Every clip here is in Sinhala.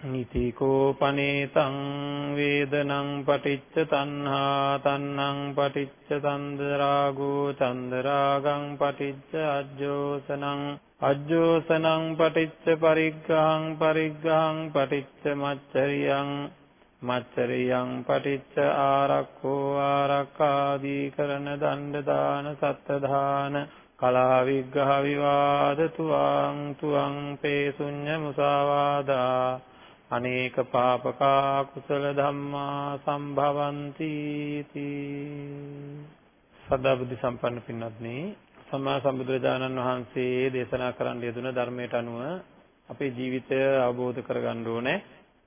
නිතිකෝ පනේතං වේදනං පටිච්ච තණ්හා තණ්හං පටිච්ච චන්දරාගෝ චන්දරාගං පටිච්ච අජ්ජෝසනං අජ්ජෝසනං පටිච්ච පරිග්ගහං පරිග්ගහං පටිච්ච මච්චරියං මච්චරියං පටිච්ච ආරක්ඛෝ ආරක්ඛාදී කරන දණ්ඩ දාන සත්ත්‍ය දාන කලා විග්ඝහ විවාද තුවං තුවං පේසුඤ්ඤ මුසාවාදා අනේක පාපකා කුසල ධම්මා සම්භවಂತಿ තී සදා බුද්ධ සම්පන්න පින්වත්නි සම්මා සම්බුදුරජාණන් වහන්සේ දේශනා කරන්න යෙදුන ධර්මයට අනුව අපේ ජීවිතය අවබෝධ කරගන්න ඕනේ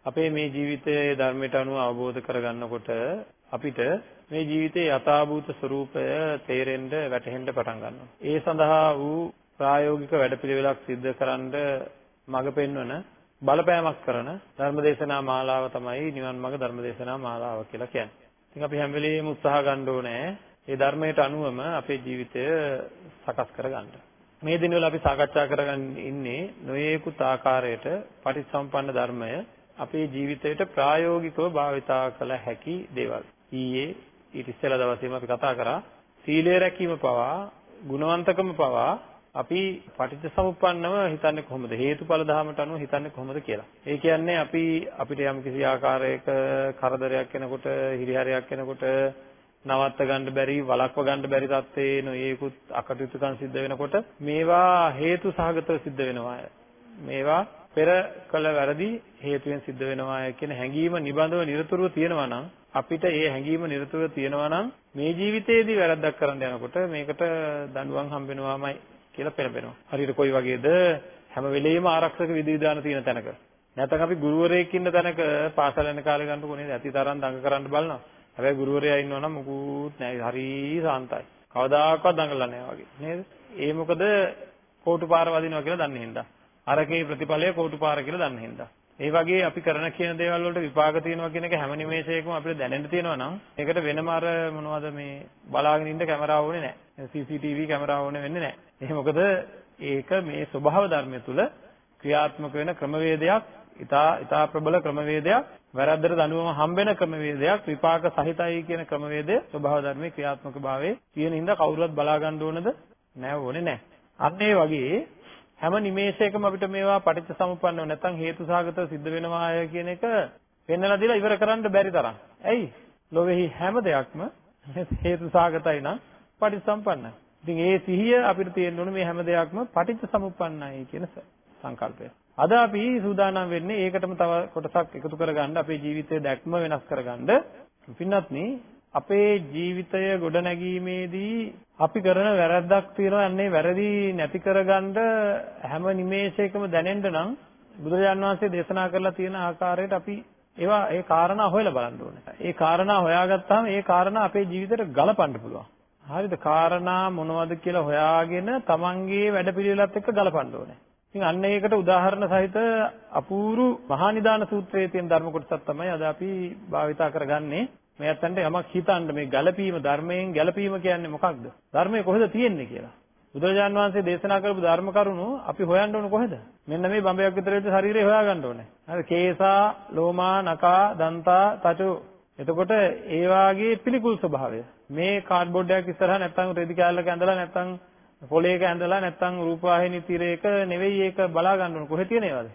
අපේ මේ ජීවිතයේ ධර්මයට අනුව අවබෝධ කරගන්නකොට අපිට මේ ජීවිතයේ යථාභූත ස්වરૂපය තේරෙන්න වැටහෙන්න පටන් ගන්නවා. ඒ සඳහා වූ ප්‍රායෝගික වැඩපිළිවෙලක් සිද්ධ කරන්න මඟ පෙන්වන බලපෑමක් කරන ධර්මදේශනා මාලාව තමයි නිවන් මාර්ග ධර්මදේශනා මාලාව කියලා කියන්නේ. ඉතින් අපි හැම වෙලෙම උත්සාහ ගන්න ඕනේ මේ ධර්මයට අනුවම අපේ ජීවිතය සකස් කරගන්න. මේ දිනවල අපි සාකච්ඡා කරගෙන ඉන්නේ නොයේකුත් ආකාරයට පටිච්චසම්පන්න ධර්මය අපේ ජීවිතයට ප්‍රායෝගිකව භාවිතා කළ හැකි දේවල්. ඊයේ ඊට ඉස්සෙල්ලා දවසේම අපි කතා කරා සීලය රැකීම පවා ගුණවන්තකම පවා අපි පටිච්චසමුප්පන්නව හිතන්නේ කොහොමද හේතුඵල ධහමට අනුව හිතන්නේ කොහොමද කියලා. ඒ කියන්නේ අපි අපිට යම් කිසි ආකාරයක කරදරයක් එනකොට හිරිහැරයක් එනකොට නවත්ත ගන්න බැරි වළක්ව ගන්න බැරි තත්ත්වේ නොයේකුත් අකටයුතුකම් සිද්ධ වෙනකොට මේවා හේතු සහගතව සිද්ධ වෙනවා. මේවා පෙර කළ වැරදි හේතුවෙන් සිද්ධ වෙනවා කියන හැඟීම නිබඳව නිරතුරුව තියෙනවා නම් අපිට ඒ හැඟීම නිරතුරුව තියෙනවා නම් මේ ජීවිතයේදී වැරද්දක් කරන්න යනකොට මේකට දඬුවම් හම්බ වෙනවාමයි කියලා පෙළඹෙනවා. හරියට කොයි වගේද හැම වෙලෙම ආරක්ෂක විධි විධාන තියෙන තැනක. නැත්නම් අපි ගුරුවරයෙක් ඉන්න තැනක පාසල යන කාලේ ගන්නකො නේද? ඇති තරම් දඟ කරන්න බලනවා. හැබැයි ගුරුවරයා ඉන්නවා නම් මුකුත් නැහැ. හරි සාන්තයි. කවදාකවත් දඟලන්නේ නැහැ වගේ. නේද? ඒ මොකද කෝටු පාර වදිනවා කියලා දන්නේ හින්දා. අරකේ ප්‍රතිඵලය කෝටු පාර කියලා දන්නේ හින්දා. ඒ වගේ අපි කරන කියන දේවල් වලට විපාක තියෙනවා කියන එක හැම නිමේෂයකම අපිට දැනෙන්න තියෙනවා නම් ඒකට වෙනම අර මොනවද මේ බලාගෙන ඉන්න කැමරාව ඕනේ නැහැ. CCTV කැමරාව ඕනේ වෙන්නේ නැහැ. ඒ මොකද ඒක මේ ස්වභාව ධර්මය තුල ක්‍රියාත්මක වෙන ක්‍රමවේදයක් ඊටා ඊටා ප්‍රබල ක්‍රමවේදයක් වැරද්දට දඬුවම හම්බෙන ක්‍රමවේදයක් විපාක සහිතයි කියන ක්‍රමවේදය ස්වභාව ධර්මයේ ක්‍රියාත්මක භාවයේ තියෙන හින්දා කවුරුවත් බලා ගන්න ඕනද නැහැ ඕනේ නැහැ. අන්න ඒ වගේ හැම නිමේෂයකම අපිට මේවා පටිච්ච සමුප්පන්නව නැත්නම් හේතු සාගතව සිද්ධ වෙනවා කියන එක පෙන්වලා දීලා ඉවර කරන්න බැරි තරම්. ඇයි? ලෝකෙහි හැම දෙයක්ම හේතු සාගතයි නම් පටිච්ච සම්පන්නයි. ඉතින් ඒ සිහිය අපිට තියෙන්න ඕනේ මේ හැම දෙයක්ම පටිච්ච සමුප්පන්නයි කියන සංකල්පය. අද අපි සූදානම් වෙන්නේ ඒකටම තව කොටසක් එකතු කරගන්න අපේ ජීවිතයේ දැක්ම වෙනස් කරගන්න. පින්වත්නි අපේ ජීවිතය ගොඩනැගීමේදී අපි කරන වැරද්දක් තියෙනවා අන්නේ වැරදි නැති කරගන්න හැම නිමේෂයකම දැනෙන්න නම් බුදුරජාන් වහන්සේ දේශනා කරලා තියෙන ආකාරයට අපි ඒවා ඒ කාරණා හොයලා බලන්න ඕනේ. ඒ කාරණා හොයාගත්තාම ඒ කාරණා අපේ ජීවිතේට ගලපන්න පුළුවන්. හරිද? කාරණා මොනවද කියලා හොයාගෙන තමන්ගේ වැඩපිළිවෙලත් එක්ක ගලපන්න ඕනේ. ඉතින් අන්න ඒකට උදාහරණ සහිත අපූරු මහා නිදාන සූත්‍රයේ තියෙන ධර්ම කොටසක් තමයි අද අපි භාවිතා කරගන්නේ. මේ අතන්ට යමක් හිතන්න මේ ගැළපීම ධර්මයෙන් ගැළපීම කියන්නේ මොකක්ද? ධර්මයේ කොහෙද තියෙන්නේ කියලා. බුදුරජාන් වහන්සේ දේශනා කරපු ධර්ම කරුණු අපි හොයන්න ඕන කොහෙද? මෙන්න මේ බඹයක් විතර වෙච්ච ශරීරය හොයාගන්න ඕනේ. හරි කේසා, ලෝමා, නකා, දන්තා, තචෝ. එතකොට ඒ වාගේ පිළිකුල් ස්වභාවය. මේ කාඩ්බෝඩ් එකක් ඉස්සරහා නැත්තම් රෙදි කෑල්ලක ඇඳලා නැත්තම් පොලේක ඇඳලා නැත්තම් රූපවාහිනී තිරයක නෙවෙයි ඒක බලා ගන්න ඕන. කොහෙ තියෙන ඒවාද?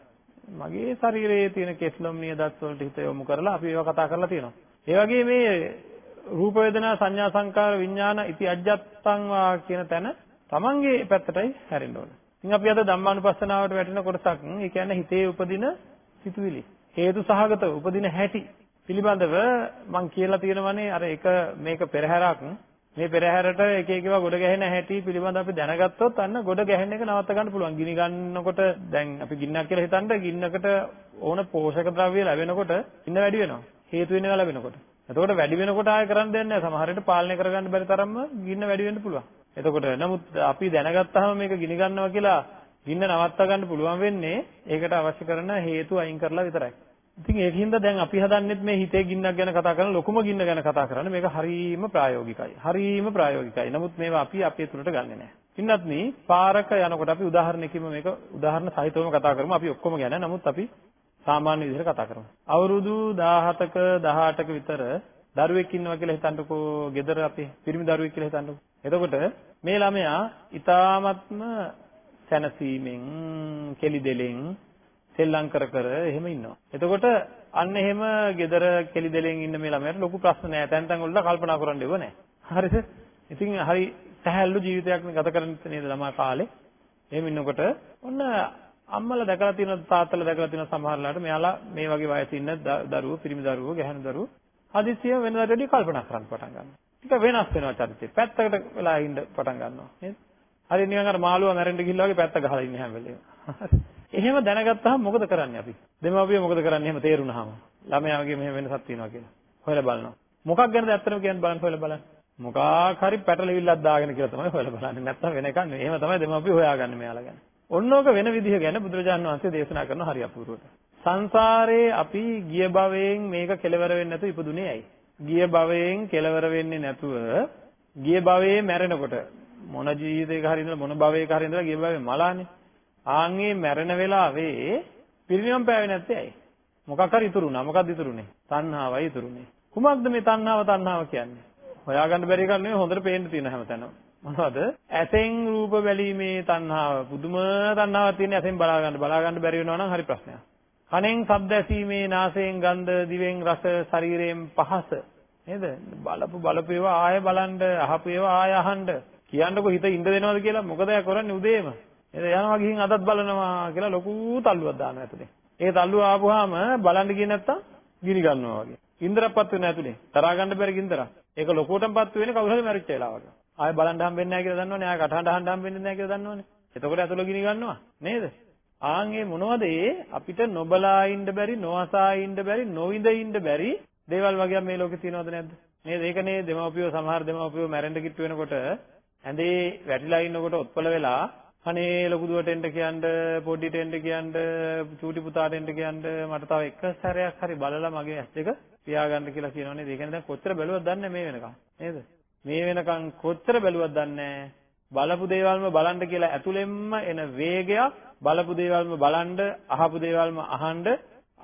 මගේ ශරීරයේ තියෙන කෙස්ලොම් නියදත් වලට හිත යොමු කරලා අපි ඒවා කතා කරලා තියෙනවා. ඒ වගේ මේ රූප වේදනා සංඥා සංකාර විඥාන ඉති අජ්ජත්තං වා කියන තැන තමන්ගේ පැත්තටයි හැරෙන්න ඕන. ඉතින් අපි අද ධම්මානුපස්සනාවට වැටෙන කොටසක් ඒ කියන්නේ හිතේ උපදින සිතුවිලි. හේතු සහගත උපදින හැටි පිළිබඳව මම කියලා තියෙනවනේ අර එක මේක පෙරහැරක් මේ පෙරහැරට එක එක ඒවා ගොඩ ගැහෙන හැටි පිළිබඳව අපි දැනගත්තොත් අන්න ගොඩ ගැහෙන එක නවත්ත ගන්න පුළුවන්. ගිනි ගන්නකොට දැන් අපි ගින්නක් කියලා හිතන්න ගින්නකට ඕන පෝෂක ද්‍රව්‍ය ලැබෙනකොට ඉන්න වැඩි වෙනවා. හේතු වෙන ඒවා ලැබෙනකොට. එතකොට වැඩි වෙනකොට ආයෙ කරන්න දෙන්නේ නැහැ. සමහර විට පාලනය කරගන්න බැරි තරම්ම ගින්න වැඩි වෙන්න පුළුවන්. එතකොට නමුත් අපි දැනගත්තාම මේක ගිනි ගන්නවා කියලා ගින්න නවත්ත ගන්න පුළුවන් වෙන්නේ ඒකට අවශ්‍ය කරන හේතු අයින් කරලා විතරයි. ඉතින් ඒකින්ද දැන් අපි හදන්නෙත් මේ හිතේ ගින්නක් ගැන කතා කරන ලොකුම ගින්න ගැන කතා කරන්නේ මේක හරීම ප්‍රායෝගිකයි. හරීම ප්‍රායෝගිකයි. නමුත් මේවා අපි අපේ තුලට ගන්නෙ නැහැ. ඉන්නත්නි පාරක යනකොට අපි උදාහරණයකින්ම මේක උදාහරණ සහිතවම කතා කරමු. අපි ඔක්කොම ගැන. නමුත් අපි සාමාන්‍ය විදිහට කතා කරමු. අවුරුදු 17ක 18ක විතර දරුවෙක් ඉන්නවා කියලා හිතන්නකෝ. ගෙදර අපි පිරිමි දරුවෙක් කියලා හිතන්නකෝ. එතකොට මේ ළමයා ඊ타ත්ම සැනසීමෙන් කෙලි දෙලෙන් සෙල්ලම් කර කර එහෙම ඉන්නවා. එතකොට අන්න එහෙම gedara කෙලි දෙලෙන් ඉන්න මේ ළමයාට ලොකු ප්‍රශ්න නෑ. තැන් තැන් වල කල්පනා කරන්න දෙව නෑ. හරිද? ඉතින් හරි සැහැල්ලු ජීවිතයක් ගත කරන්න නේද ළමා කාලේ. එහෙම ඉන්නකොට ඔන්න අම්මලා දැකලා තියෙන තාත්තලා දැකලා තියෙන සමහරලාට මෙයාලා මේ වගේ වයසේ ඉන්න දරුවෝ, පිරිමි දරුවෝ, ගැහැණු දරුවෝ හදිස්සිය වෙනදාට වැඩි කල්පනා කරන්න පටන් ගන්නවා. ටික වෙනස් වෙනවා චරිතේ. පැත්තකට වෙලා ඉන්න පටන් ගන්නවා. නේද? හරි නිකන් අර මාළුවා මැරෙන්න ගිහිල්ලා වගේ පැත්ත ගහලා ඉන්නේ හැම වෙලේම. එහෙම දැනගත්තාම මොකද කරන්නේ අපි? දෙමාපියෝ මොකද කරන්නේ එහෙම තේරුණාම? ළමයාගේ මෙහෙම වෙනසක් තියෙනවා කියලා. හොයලා බලනවා. මොකක් ගැනද ඇත්තටම කියන්න බලන්න හොයලා බලන්න. මොකක් හරි පැටලෙවිල්ලක් දාගෙන කියලා තමයි හොයලා බලන්නේ. නැත්තම් වෙන එකක් නෙවෙයි. එහෙම තමයි දෙමාපියෝ හොයාගන්නේ මෙයාලා ගැන. ඔන්නෝක වෙන විදිහ ගැන බුදුරජාණන් වහන්සේ දේශනා කරන හරි අපූර්වට. සංසාරේ අපි ගිය භවයෙන් මේක කෙලවර වෙන්නේ නැතුව ඉපදුනේ ඇයි? ගිය භවයෙන් කෙලවර වෙන්නේ නැතුව ගිය භවයේ මැරෙනකොට මොන ජීවිතයක හරි ඉඳලා මොන භවයක හරි ඉඳලා ගිය භවයේ මලානේ. ආන්ගේ මැරෙන වෙලාවේ පිරිනිවන් පෑවේ නැත්තේ ඇයි? මොකක් හරි ඉතුරුනා. මොකක්ද ඉතුරුනේ? තණ්හාවයි ඉතුරුනේ. කුමක්ද මේ තණ්හාව තණ්හාව කියන්නේ? හොයාගන්න බැරි එකක් නෙවෙයි හොඳට පේන්න තියෙන හැමතැනම. මොනවද? ඇසෙන් රූප බැලීමේ තණ්හාව. පුදුම තණ්හාවක් තියෙන ඇසෙන් බලා ගන්න. බලා ගන්න බැරි වෙනවා නම් හරි ප්‍රශ්නයක්. කනෙන් ශබ්ද ඇසීමේ, නාසයෙන් ගන්ධ, දිවෙන් රස, ශරීරයෙන් පහස. නේද? බලපු බලපු ඒවා ආය බලන්න, අහපු ඒවා ආය අහන්න. කියන්නකො හිත ඉඳ දෙනවද කියලා මොකද කරන්නේ උදේම? නේද යනවා ගිහින් අදත් බලනවා කියලා ලොකු තල්ලුවක් දානවා ඇතුලේ. ඒ තල්ලුව ආපුවාම බලන්න ගියේ නැත්තම් ගිනි ගන්නවා වගේ. ඉන්ද්‍රපත් වෙන ඇතුලේ. තරහා ගන්න බැරි ගින්දරක්. ඒක ලොකුවටමපත් වෙන්නේ කවුරු හරි මැරිච්ච වෙලාවක. ආයෙ බලන්න හම්බෙන්නේ නැහැ කියලා දන්නවනේ. ආයෙ කටහඬ අහන්න හම්බෙන්නේ නැහැ කියලා දන්නවනේ. එතකොට ඇතුළ ගිනි ගන්නවා. නේද? ආන් මේ මොනවද ඒ අපිට නොබලා ඉන්න බැරි, නොඅසා ඉන්න බැරි, නොවිඳ ඉන්න බැරි දේවල් වගේ මේ ලෝකේ තියෙනවද නැද්ද? නේද? ඒකනේ දෙමව්පියෝ සමහර දෙමව්පියෝ මැරෙන්න කිට්ටු වෙනකොට ඇඳේ වැටිලා ඉන්නකොට ඔත්පල වෙලා අනේ ලොකු දුවට එන්න කියන්න පොඩිට එන්න කියන්න චූටි පුතාට එන්න කියන්න මට තව එක සැරයක් හරි බලලා මගේ ඇස් දෙක පියාගන්න කියලා කියනවනේ. ඒ කියන්නේ දැන් කොච්චර බැලුවද දන්නේ මේ වෙනකන් නේද? මේ වෙනකන් කොච්චර බැලුවද දන්නේ බලපු දේවල්ම බලන්න කියලා ඇතුළෙන්ම එන වේගයක් බලපු දේවල්ම බලන්න අහපු දේවල්ම අහන්න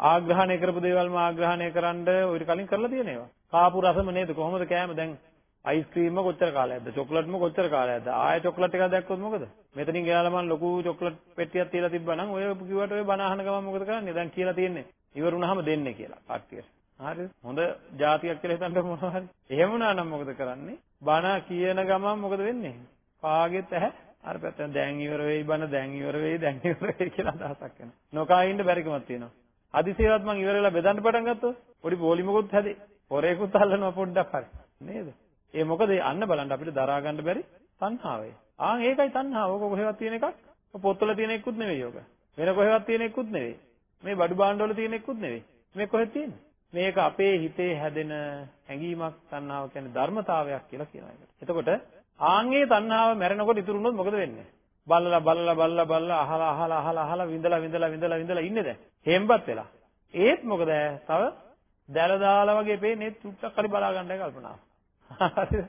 ආග්‍රහණය කරපු දේවල්ම ආග්‍රහණය කරන්න ඔය කලින් කරලා තියෙන ඒවා කාපු රසම නේද? කොහොමද කෑම? දැන් අයිස්ක්‍රීම්ම කොච්චර කාලයක්ද? චොක්ලට්ම කොච්චර කාලයක්ද? ආයෙ චොක්ලට් එකක් දැක්කොත් මොකද? මෙතනින් ගෙනාලා මම ලොකු චොක්ලට් පෙට්ටියක් තියලා තිබ්බනම් ඔය කිව්වට ඔය බණ අහන ගමන් මොකද කරන්නේ? දැන් කියලා තියෙන්නේ. ඉවර වුණාම දෙන්නේ කියලා කට්ටියට. හරිද? හොඳ જાතියක් කියලා හිතන්න මොනවා හරි. එහෙම වුණා නම් මොකද කරන්නේ? බණ කියන ගමන් මොකද වෙන්නේ? කාගෙත් ඇහැ අර පැත්තෙන් දැන් ඉවර වෙයි බණ දැන් ඉවර වෙයි දැන් ඉවර වෙයි කියලා අදහසක් එනවා. නොකා ඉන්න බැරිකමක් තියෙනවා. අදිසියවත් මං ඉවර වෙලා බෙදන්න පටන් ගත්තොත් පොඩි පොලිමකුත් හැදේ. පොරේකුත් අල්ලනවා පොඩ්ඩක් හරි. නේද? ඒ මොකද අන්න බලන්න අපිට දරා ගන්න බැරි තණ්හාවයි. ආන් ඒකයි තණ්හාව. ඕක කොහෙවත් තියෙන එකක්. පොත්වල තියෙන එකකුත් නෙවෙයි ඕක. වෙන කොහෙවත් තියෙන එකකුත් නෙවෙයි. මේ බඩු භාණ්ඩවල තියෙන එකකුත් නෙවෙයි. මේ කොහෙද තියෙන්නේ? මේක අපේ හිතේ හැදෙන හැඟීමක් තණ්හාව කියන්නේ ධර්මතාවයක් කියලා කියනවා ඒකට. එතකොට ආන්ගේ තණ්හාව මැරෙනකොට ඉතුරු වුණොත් මොකද වෙන්නේ? බලලා බලලා බලලා බලලා අහලා අහලා අහලා අහලා විඳලා විඳලා විඳලා විඳලා ඉන්නේ දැන්. හේම්පත් වෙලා. ඒත් මොකද? තව දැල දාලා වගේ පේන්නේ තුට්ටක් හරි බලා ගන්නයි කල්පනාව. හරිද?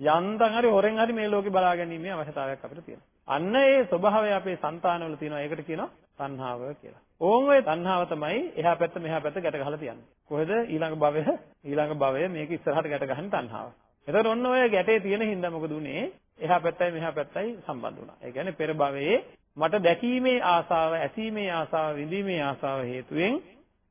යන්තම් හරි හොරෙන් හරි මේ ලෝකේ බලා ගැනීමේ අවශ්‍යතාවයක් අපිට තියෙනවා. අන්න ඒ ස්වභාවය අපේ సంతානවල තියෙනවා. ඒකට කියනවා තණ්හාව කියලා. ඕන් ඔය තණ්හාව තමයි එහා පැත්ත මෙහා පැත්ත ගැට ගහලා තියන්නේ. කොහෙද ඊළඟ භවය ඊළඟ භවය මේක ඉස්සරහට ගැට ගහන තණ්හාව. එතකොට ඔන්න ඔය ගැටේ තියෙන හින්දා මොකද උනේ? එහා පැත්තයි මෙහා පැත්තයි සම්බන්ධ වුණා. ඒ කියන්නේ පෙර භවයේ මට දැකීමේ ආසාව, ඇසීමේ ආසාව, විඳීමේ ආසාව හේතුවෙන්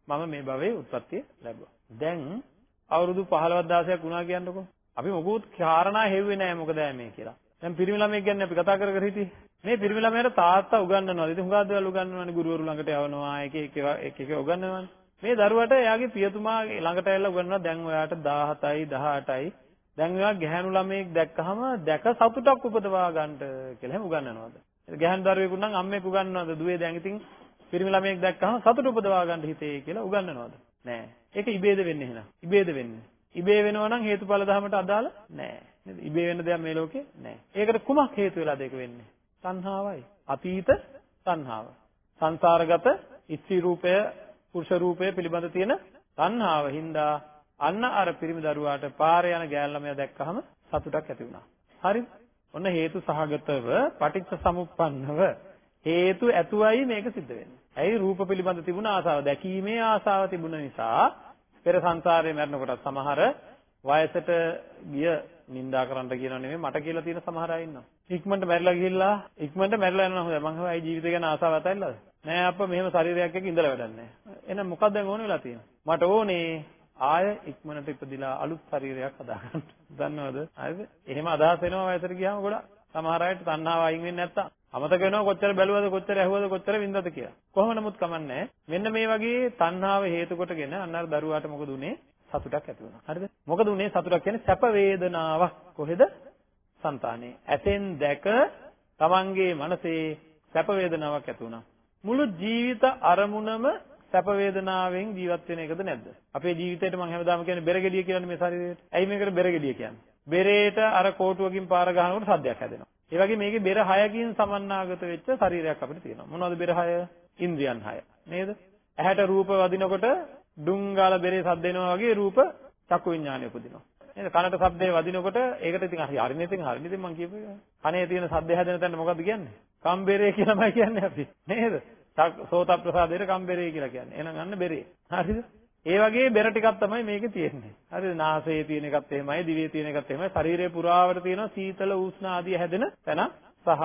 මම මේ භවයේ උත්පත්ති ලැබුවා. දැන් අවුරුදු 15ක් 16ක් වුණා කියන්නකෝ. අපි මොකුත් කාරණා හෙව්වේ නැහැ මොකද මේ කියලා. දැන් පිරිමි ළමයෙක් ගැන අපි කතා කර කර හිටියේ. මේ පිරිමි ළමයාට තාත්තා උගන්වනවා. ඉතින් හුඟා දේවල් උගන්වනවානේ ගුරුවරු ළඟට යවනවා. එක එක එක එක උගන්වනවානේ. මේ දරුවට එයාගේ පියතුමා ළඟට ඇවිල්ලා උගන්වනවා දැන් ඔයාට 17යි 18යි දැන් ඔයා ගැහැණු ළමයෙක් දැක්කහම දැක සතුටක් උපදවා ගන්නට කියලා එහෙම උගන්වනවාද? ගැහැණු දරුවෙකුට නම් අම්මෙක් උගන්වනවාද? දුවේ දැන් ඉතින් පිරිමි ළමයෙක් දැක්කහම සතුට උපදවා ගන්න හිතේ කියලා උගන්වනවාද? නෑ. ඒක ඉබේද වෙන්නේ එහෙනම්. ඉබේද වෙන්නේ. ඉබේ වෙනවා නම් හේතුඵල ධමයට අදාළ නෑ. නේද? ඉබේ වෙන දෙයක් මේ ලෝකේ නෑ. ඒකට කුමක් හේතු වෙලාද ඒක වෙන්නේ? තණ්හාවයි. අතීත තණ්හාව. සංසාරගත ඉස්ත්‍රි රූපය, පුරුෂ රූපය පිළිබඳ තියෙන තණ්හාව හින්දා අන්න අර පිරිමි දරුවාට පාරේ යන ගෑල් ළමයා දැක්කහම සතුටක් ඇති වුණා. හරිද? ඔන්න හේතු සහගතව පටිච්ච සමුප්පන්නව හේතු ඇතුවයි මේක සිද්ධ වෙන්නේ. ඇයි රූප පිළිබඳ තිබුණ ආසාව දැකීමේ ආසාව තිබුණ නිසා පෙර සංසාරේ මැරෙනකොට සමහර වයසට ගිය නින්දා කරන්න කියනව නෙමෙයි මට කියලා තියෙන සමහර අය ඉන්නවා. ඉක්මනට මැරිලා ගිහිල්ලා ඉක්මනට මැරිලා යනවා හොඳයි. මං හිතුවා ජීවිතය ගැන ආසාව ඇතැල්ලාද? නෑ අප්පා මෙහෙම ශරීරයක් එක්ක ඉඳලා වැඩක් නෑ. එහෙනම් මොකක්ද දැන් ඕන වෙලා තියෙන්නේ? මට ඕනේ ආය ඉක්මනට ඉපදිලා අලුත් ශරීරයක් හදාගන්න. දන්නවද? හරිද? එහෙම අදහස් එනවා වයසට ගියාම ගොඩක්. සමහර අයට තණ්හාව අයින් වෙන්නේ නැත්තම් අමතක වෙනවා කොච්චර බැලුවද කොච්චර ඇහුවද කොච්චර වින්දද කියලා. කොහොම නමුත් කමන්නේ මෙන්න මේ වගේ තණ්හාව හේතු කොටගෙන අන්න අර දරුවාට මොකද උනේ? සතුටක් ඇති වුණා. හරිද? මොකද උනේ සතුටක් කියන්නේ සැප වේදනාවක්. කොහෙද? సంతානේ. ඇතෙන් දැක තමන්ගේ මනසේ සැප වේදනාවක් ඇති වුණා. මුළු ජීවිත අරමුණම සැප වේදනාවෙන් ජීවත් වෙන එකද නැද්ද? අපේ ජීවිතේට මම හැමදාම කියන්නේ බෙරගෙඩිය කියන්නේ මේ ශරීරයට. ඇයි මේකට බෙරගෙඩිය කියන්නේ? බෙරේට අර කෝටුවකින් පාර ගහනකොට සද්දයක් හැදෙනවා. ඒ වගේ මේකේ බෙර 6කින් සමන්නාගත වෙච්ච ශරීරයක් අපිට තියෙනවා. මොනවද බෙර 6? ඉන්ද්‍රියන් 6. නේද? ඇහැට රූප වදිනකොට ඩුං ගාලා බෙරේ සද්ද එනවා වගේ රූප චක්කු විඥානය උපදිනවා. නේද? කනට ශබ්දේ වදිනකොට ඒකට ඉතින් හරි හරිනේ ඉතින් හරිනේ ඉතින් මම කියපු එක. කනේ තියෙන ශබ්ද හැදෙන තැන මොකද්ද කියන්නේ? කම්බෙරේ කියලාමයි කියන්නේ අපි. නේද? සෝත ප්‍රසාදයට කම්බෙරේ කියලා කියන්නේ. එහෙනම් අන්න බෙරේ. හරිද? ඒ වගේ බෙර ටිකක් තමයි මේකේ තියෙන්නේ. හරිද? නාසයේ තියෙන එකත් එහෙමයි, දිවේ තියෙන එකත් එහෙමයි. ශරීරය පුරාවට තියෙනවා සීතල උෂ්ණ ආදී හැදෙන තැන සහ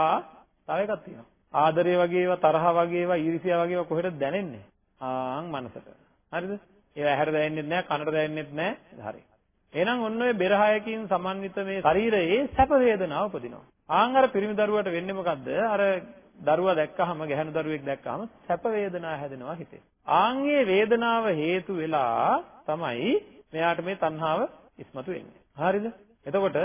තව එකක් තියෙනවා. ආදරය වගේ ඒවා, තරහ වගේ ඒවා, ඊර්ෂ්‍යා වගේ ඒවා කොහෙටද දැනෙන්නේ? ආන් මනසට. හරිද? ඒවා ඇහැට දැනෙන්නෙත් නැහැ, කනට දැනෙන්නෙත් නැහැ. හරි. එහෙනම් ඔන්න ඔය බෙරහයකින් සමන්විත මේ ශරීරයේ සැප වේදනාව උපදිනවා. ආන් අර පිරිමි දරුවට වෙන්නේ මොකද්ද? අර දරුවා දැක්කහම ගැහැණු දරුවෙක් දැක්කහම සැප වේදනා හැදෙනවා හිතේ. ආන්ගේ වේදනාව හේතු වෙලා තමයි මෙයාට මේ තණ්හාව ඉස්මතු වෙන්නේ. හරිද? එතකොට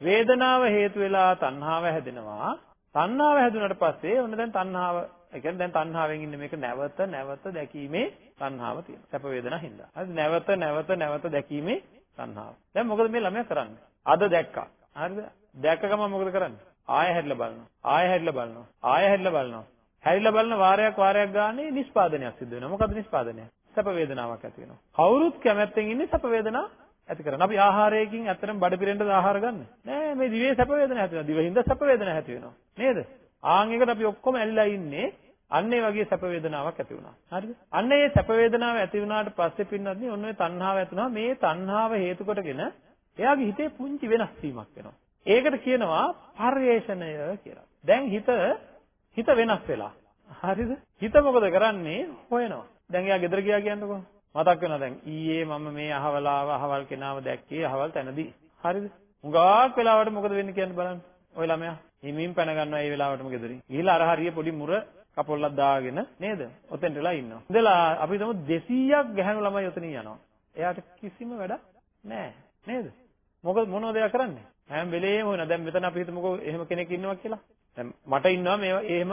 වේදනාව හේතු වෙලා තණ්හාව හැදෙනවා. තණ්හාව හැදුනට පස්සේ ඔන්න දැන් තණ්හාව ඒ කියන්නේ දැන් තණ්හාවෙන් ඉන්නේ මේක නැවත නැවත දැකීමේ තණ්හාව තියෙනවා. සැප වේදනා හින්දා. හරිද? නැවත නැවත නැවත දැකීමේ තණ්හාව. දැන් මොකද මේ ළමයා කරන්නේ? අද දැක්කා. හරිද? දැක්ක ගමන් මොකද කරන්නේ? ආය හැරිලා බලනවා. ආය හැරිලා බලනවා. ආය හැරිලා බලනවා. හැරිලා බලන වාරයක් වාරයක් ගානේ නිෂ්පාදනයක් සිද්ධ වෙනවා. මොකද්ද නිෂ්පාදනය? සැප වේදනාවක් ඇති වෙනවා. කවුරුත් කැමැත්තෙන් ඉන්නේ සැප වේදනා ඇති කරන. අපි ආහාරයකින් ඇත්තටම බඩ පිරෙන්නද ආහාර ගන්න? නෑ මේ දිවේ සැප වේදනා ඇති වෙනවා. දිවින්ද සැප වේදනා ඇති වෙනවා. නේද? ආන් එකට අපි ඔක්කොම ඇලිලා ඉන්නේ අන්න ඒ වගේ සැප වේදනාවක් ඇති වුණා. හරිද? අන්න ඒ සැප වේදනාව ඇති වුණාට පස්සේ පින්නත් ඔන්න ඔය තණ්හාව ඇති වුණා. මේ තණ්හාව හේතු කොටගෙන එයාගේ හිතේ පුංචි වෙනස් වීමක් වෙනවා. ඒකට කියනවා පරිේශණය කියලා. දැන් හිත හිත වෙනස් වෙලා. හරිද? හිත මොකද කරන්නේ? හොයනවා. දැන් එයා ගෙදර ගියා කියන්නකෝ. මතක් වෙනවා දැන් ඊයේ මම මේ අහවලාව අහවල් කෙනාව දැක්කේ අහවල් තැනදී. හරිද? හුඟක් වෙලාවට මොකද වෙන්නේ කියන්න බලන්න. ওই ළමයා හිමින් පැන ගන්නවා ඒ වෙලාවටම ගෙදරින්. ගිහිල්ලා අර හරිය පොඩි මුර කපොල්ලක් දාගෙන නේද? ඔතෙන්ටලා ඉන්නවා. ඉඳලා අපි තමු 200ක් ගැහණු ළමයි ඔතනින් යනවා. එයාට කිසිම වැඩක් නැහැ. නේද? මොකද මොනවද එයා කරන්නේ? හැම වෙලේම හොයන. දැන් මෙතන අපි හිතමුකෝ එහෙම කෙනෙක් ඉන්නවා කියලා. දැන් මට ඉන්නවා මේ එහෙම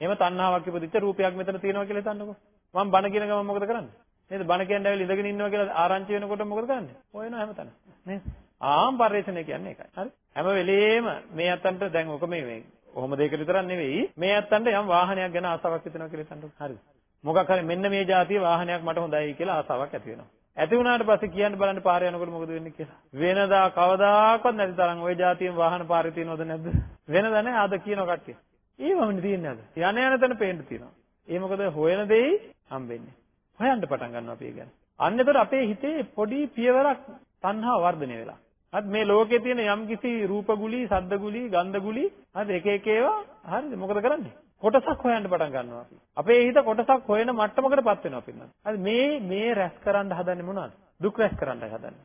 එහෙම තණ්හාවක් ඉපදිච්ච රූපයක් මෙතන තියෙනවා කියලා හිතන්නකෝ. මම බණ කියන ගමන් මොකද කරන්නේ? නේද? බණ කියන්න ඇවිල්ලා ඉඳගෙන ඉන්නවා කියලා ආරංචි වෙනකොට මොකද කරන්නේ? හොයනවා හැමතැන. නේද? ආම් පරිශ්‍රණය කියන්නේ ඒකයි. හරි? හැම වෙලේම මේ අතන්ට දැන් ඔක මේ මේ කොහොම දෙයකට විතරක් නෙවෙයි මේ අතන්ට යම් වාහනයක් ගැන ආසාවක් හිතෙනවා කියලා හිතන්නකෝ. හරිද? මොකක් හරි මෙන්න මේ જાතිය වාහනයක් මට හොඳයි කියලා ආසාවක් ඇති වෙනවා. ඇති වුණාට පස්සේ කියන්න බලන්න පාරේ යනකොට මොකද වෙන්නේ කියලා. වෙනදා කවදාකවත් නැති තරම් ওই જાතියෙන් වාහන පාරේ තියෙනවද නැද්ද? වෙනද නැහැ ආද කියන කට්ටිය. ඒවමනේ තියෙන්නේ අද. යන යන තැන පේන්න තියෙනවා. ඒ මොකද හොයන දෙයි හම්බෙන්නේ. හොයන්න පටන් ගන්නවා අපි ගැන. අන්නතර අපේ හිතේ පොඩි පියවරක් තණ්හා වර්ධනය වෙලා. අද මේ ලෝකේ තියෙන යම්කිසි රූපගුලි, සද්දගුලි, ගන්ධගුලි, හරි එක එක ඒවා හරිද? මොකද කරන්නේ? කොටසක් හොයන්න පටන් ගන්නවා අපි. අපේ හිත කොටසක් හොයන මට්ටමකටපත් වෙනවා පින්නත්. හරි මේ මේ රැස් කරන්න හදන්නේ මොනවද? දුක් රැස් කරන්නයි හදන්නේ.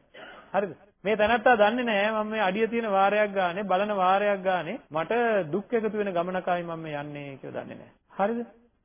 හරිද? මේ තැනත්තා දන්නේ නැහැ මම මේ අඩිය තියෙන වාරයක් ගානේ බලන වාරයක් ගානේ මට දුක් එකතු වෙන ගමනකයි මම මේ යන්නේ කියලා දන්නේ නැහැ. හරිද?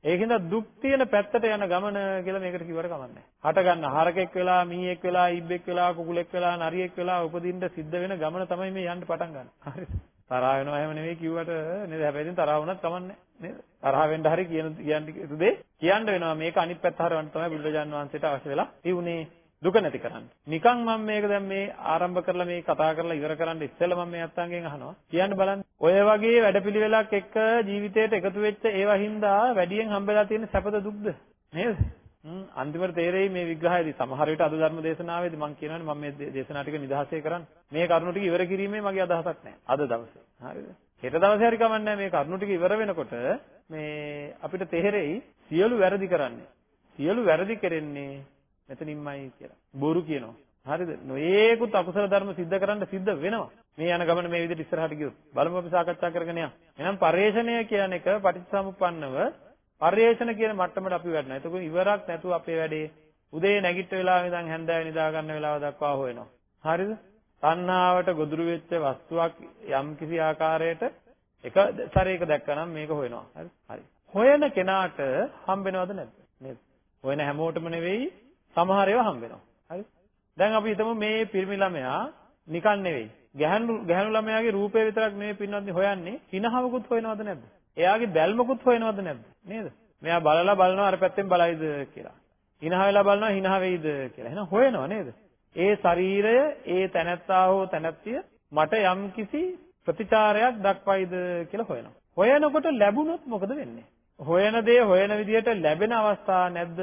ඒකින්ද දුක් තියෙන පැත්තට යන ගමන කියලා මේකට කිව්වට කමක් නැහැ. හට ගන්න හරකෙක් වෙලා, මීයෙක් වෙලා, ඉබ්බෙක් වෙලා, කුකුලෙක් වෙලා, නරියෙක් වෙලා උපදින්න සිද්ධ වෙන ගමන තමයි මේ යන්න පටන් ගන්න. හරිද? තරහ වෙනවා එහෙම නෙවෙයි කිව්වට නේද? හැබැයි ඉතින් තරහ වුණත් කමන්නේ නේද? තරහ වෙන්න හරි කියන කියන්න යුතු දේ කියන්න වෙනවා. මේක අනිත් පැත්ත හරවන්න තමයි බුදුරජාන් වහන්සේට අවශ්‍ය වෙලා තිබුණේ. දුක නැති කරන්න. නිකන් මම මේක දැන් මේ ආරම්භ කරලා මේ කතා කරලා ඉවර කරන්න ඉස්සෙල්ලා මම මේ අත්තන්ගෙන් අහනවා. කියන්න බලන්න. ඔය වගේ වැඩපිළිවෙලක් එක්ක ජීවිතේට එකතු වෙච්ච ඒවා හින්දා වැඩියෙන් හම්බෙලා තියෙන සැපද දුක්ද? නේද? හ්ම් අන්තිමට තේරෙයි මේ විග්‍රහයේදී සමහර විට අද ධර්ම දේශනාවේදී මම කියනවානේ මම මේ දේශනා ටික නිදහසේ කරන්න. මේ කරුණු ටික ඉවර කිරීමේ මගේ අදහසක් නැහැ. අද දවසේ. හරිද? හෙට දවසේ හරි කමන්නේ මේ කරුණු ටික ඉවර වෙනකොට මේ අපිට තේරෙයි සියලු වැරදි කරන්නේ. සියලු වැරදි කරන්නේ මෙතනින්මයි කියලා. බොරු කියනවා. හරිද? නොයේකුත් අකුසල ධර්ම සිද්ධ කරන්න සිද්ධ වෙනවා. මේ යන ගමන මේ විදිහට ඉස්සරහට ගියොත්. බලමු අපි සාකච්ඡා කරගෙන යමු. එහෙනම් පරිේශණය කියන එක පටිච්චසමුප්පන්නව පරිේශන කියන මට්ටමට අපි වැඩනවා. එතකොට ඉවරක් නැතුව අපේ වැඩේ උදේ නැගිට වෙලාවෙ ඉඳන් හැන්දෑවේ නිදා ගන්න වෙලාව දක්වා හොයනවා. හරිද? තණ්හාවට ගොදුරු වෙච්ච වස්තුවක් යම් කිසි ආකාරයකට එක සැරයක දැක්කනම් මේක හොයනවා. හරි? හරි. හොයන කෙනාට හම්බෙනවද නැද්ද? නේද? හොයන හැමෝටම නෙවෙයි සමහර ඒවා හම්බ වෙනවා. හරි? දැන් අපි හිතමු මේ පිරිමි ළමයා නිකන් නෙවෙයි. ගැහණු ගැහණු ළමයාගේ රූපය විතරක් නෙවෙයි පින්වත්නි හොයන්නේ හිනහවකුත් හොයනවද නැද්ද? එයාගේ බැල්මකුත් හොයනවද නැද්ද? නේද? මෙයා බලලා බලනවා අර පැත්තෙන් බලයිද කියලා. හිනහ වෙලා බලනවා හිනහ වෙයිද කියලා. එහෙනම් හොයනවා නේද? ඒ ශරීරය ඒ තැනැත්තා හෝ තැනැත්තිය මට යම්කිසි ප්‍රතිචාරයක් දක්වයිද කියලා හොයනවා. හොයනකොට ලැබුණොත් මොකද වෙන්නේ? හොයන දේ හොයන විදිහට ලැබෙන අවස්ථා නැද්ද?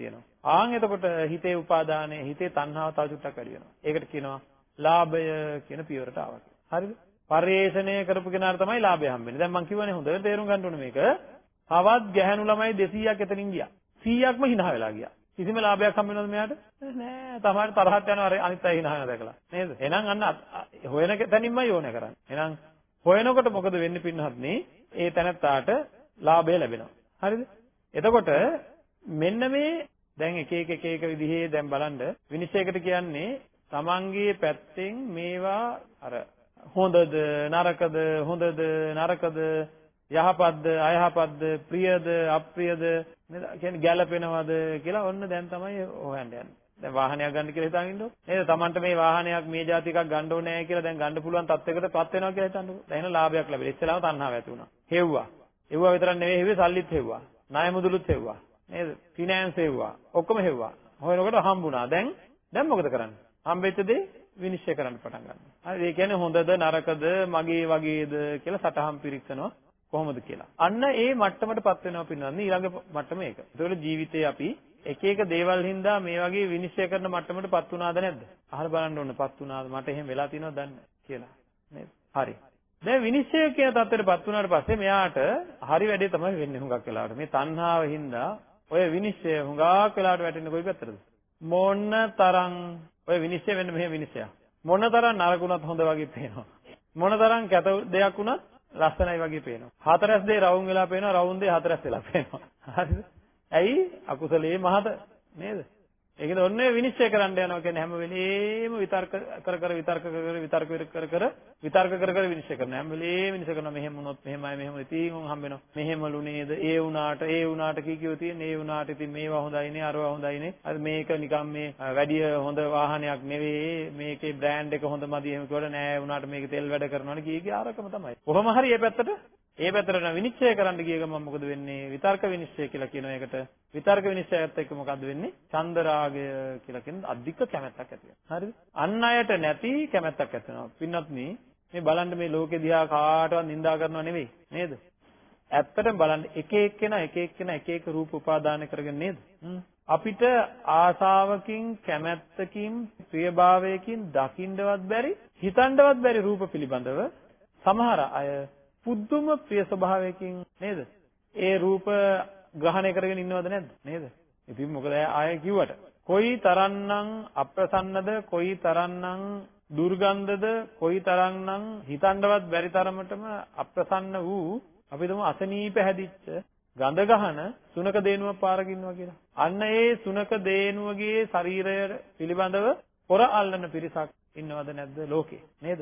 තියෙනවා. ආන් එතකොට හිතේ උපාදානය, හිතේ තණ්හාව තව චුට්ටක් වැඩි වෙනවා. ඒකට කියනවා ලාභය කියන පියවරට ආවා කියලා. හරිද? පරිේශණය කරපු කෙනාට තමයි ලාභය හම්බෙන්නේ. දැන් මම කියවනේ හොඳට තේරුම් ගන්න ඕනේ මේක. තවත් ගැහැණු ළමයි 200ක් එතනින් ගියා. 100ක්ම hina වෙලා ගියා. කිසිම ලාභයක් හම්බ වෙනවද මෙයාට? නෑ. තමයි තරහත් යනවා අර අනිත් අය hina වෙනවා දැකලා. නේද? එහෙනම් අන්න හොයන තැනින්මයි ඕනේ කරන්නේ. එහෙනම් හොයනකොට මොකද වෙන්නේ පින්නහත්නේ? ඒ තැනත්තාට ලාභය ලැබෙනවා. හරිද? එතකොට මෙන්න මේ දැන් එක එක එක එක විදිහේ දැන් බලන්න විනිශ්චයකට කියන්නේ තමන්ගේ පැත්තෙන් මේවා අර හොඳද නරකද හොඳද නරකද යහපත්ද අයහපත්ද ප්‍රියද අප්‍රියද නේද කියන්නේ ගැළපෙනවද කියලා ඔන්න දැන් තමයි හොයන්න යන්නේ. දැන් වාහනයක් ගන්න කියලා හිතාගෙන ඉන්නකො නේද? Tamanට මේ වාහනයක් මේ જાති එකක් ගන්න ඕනේ නැහැ කියලා දැන් ගන්න පුළුවන් තත්යකටපත් වෙනවා කියලා හිතන්නකො. දැන් එහෙනම් ලාභයක් ලැබෙලා. ඉස්සෙල්ලාම තණ්හාව ඇති වුණා. හෙව්වා. හෙව්වා විතරක් නෙවෙයි හෙව්වේ සල්ලිත් හෙව්වා. ණය මුදලුත් හෙව්වා. නේද? ෆිනෑන්ස් හෙව්වා. ඔක්කොම හෙව්වා. හොයනකොට හම්බුණා. දැන් දැන් මොකද කරන්නේ? හම්බෙච්ච දේ විනිශ්චය කරන්න පටන් ගන්නවා. හරි ඒ කියන්නේ හොඳද නරකද මගේ වගේද කියලා සටහන් පිරික්සනවා කොහොමද කියලා. අන්න ඒ මට්ටමටපත් වෙනවා පින්නන්නේ ඊළඟ මට්ටම ඒක. ඒතකොට ජීවිතේ අපි එක එක දේවල් හින්දා මේ වගේ විනිශ්චය කරන මට්ටමටපත් වුණාද නැද්ද? අහලා බලන්න ඕනේ පත් වුණාද මට එහෙම වෙලා තියෙනවද දන්නේ කියලා. නේද? හරි. දැන් විනිශ්චය කියන தත්ත්වයටපත් වුණාට පස්සේ මෙයාට හරි වැඩේ තමයි වෙන්නේ හුඟක් වෙලාවට. මේ තණ්හාව හින්දා ඔය විනිශ්චය හුඟක් වෙලාවට වැටෙන්නේ කොයි පැත්තටද? මොන තරම් ඔය විනිශ්චය වෙන්න මෙහෙම විනිශ්චයක්. මොන තරම් නරකුණත් හොඳ වගේ පේනවා. මොන තරම් කැත දෙයක් වුණත් ලස්සනයි වගේ පේනවා. හතරස් දෙය රවුම් වෙලා පේනවා, රවුම් දෙය හතරස් වෙලා පේනවා. හරිද? ඇයි? අකුසලයේ මහත නේද? ඒකද ඔන්නේ විනිශ්චය කරන්න යනවා කියන්නේ හැම වෙලේම විතර්ක කර කර විතර්ක කර කර විතර්ක කර කර විතර්ක කර කර විනිශ්චය කරනවා. හැම වෙලේම විනිශ්චය කරනවා මෙහෙම වුණොත් මෙහෙමයි මෙහෙම ඉතින් උන් හම්බ වෙනවා. මෙහෙමලු නේද? ඒ වුණාට ඒ වුණාට කී කියෝ තියෙන ඒ වුණාට ඉතින් මේවා හොඳයිනේ අරවා හොඳයිනේ අර මේක නිකන් මේ වැඩි හොඳ වාහනයක් නෙවෙයි. මේකේ බ්‍රෑන්ඩ් එක හොඳ මදි එහෙම කිව්වට නෑ වුණාට මේක තෙල් වැඩ කරනවනේ. කී කී ආරකම තමයි. කොහොම හරි මේ පැත්තට ඒ පැත්තට විනිශ්චය කරන්න ගිය ගමන් මොකද වෙන්නේ? විතර්ක විනිශ්චය කියලා කියන එකට විතර්ක විනිශ්චයත් එක්ක මොකද්ද වෙන්නේ? චන්දරාගය කියලා කියන අධික කැමැත්තක් ඇති වෙනවා. හරිද? අන් අයට නැති කැමැත්තක් ඇති වෙනවා. පින්වත් මේ බලන්න මේ ලෝකෙ දිහා කාටවත් නිඳා කරනව නෙවෙයි නේද? ඇත්තටම බලන්න එක එක්කෙනා එක එක්කෙනා එක එක රූප උපාදාන කරගෙන නේද? අපිට ආසාවකින් කැමැත්තකින් ප්‍රියභාවයකින් දකින්නවත් බැරි හිතන්නවත් බැරි රූප පිළිබඳව සමහර අය පුදුම ප්‍රිය ස්වභාවයකින් නේද? ඒ රූප ග්‍රහණය කරගෙන ඉන්නවද නැද්ද? නේද? ඉතින් මොකද ආයෙ කිව්වට කොයි තරම්නම් අප්‍රසන්නද කොයි තරම්නම් දුර්ගන්ධද කොයි තරම්නම් හිතන්නවත් බැරි තරමටම අප්‍රසන්න වූ අපි තුමු අසනීප හැදිච්ච ගඳ ගහන සුනක දේනුව පාරක ඉන්නවා කියලා. අන්න ඒ සුනක දේනුවගේ ශරීරය පිළිබඳව පොර අල්ලන පිරිසක් ඉන්නවද නැද්ද ලෝකේ? නේද?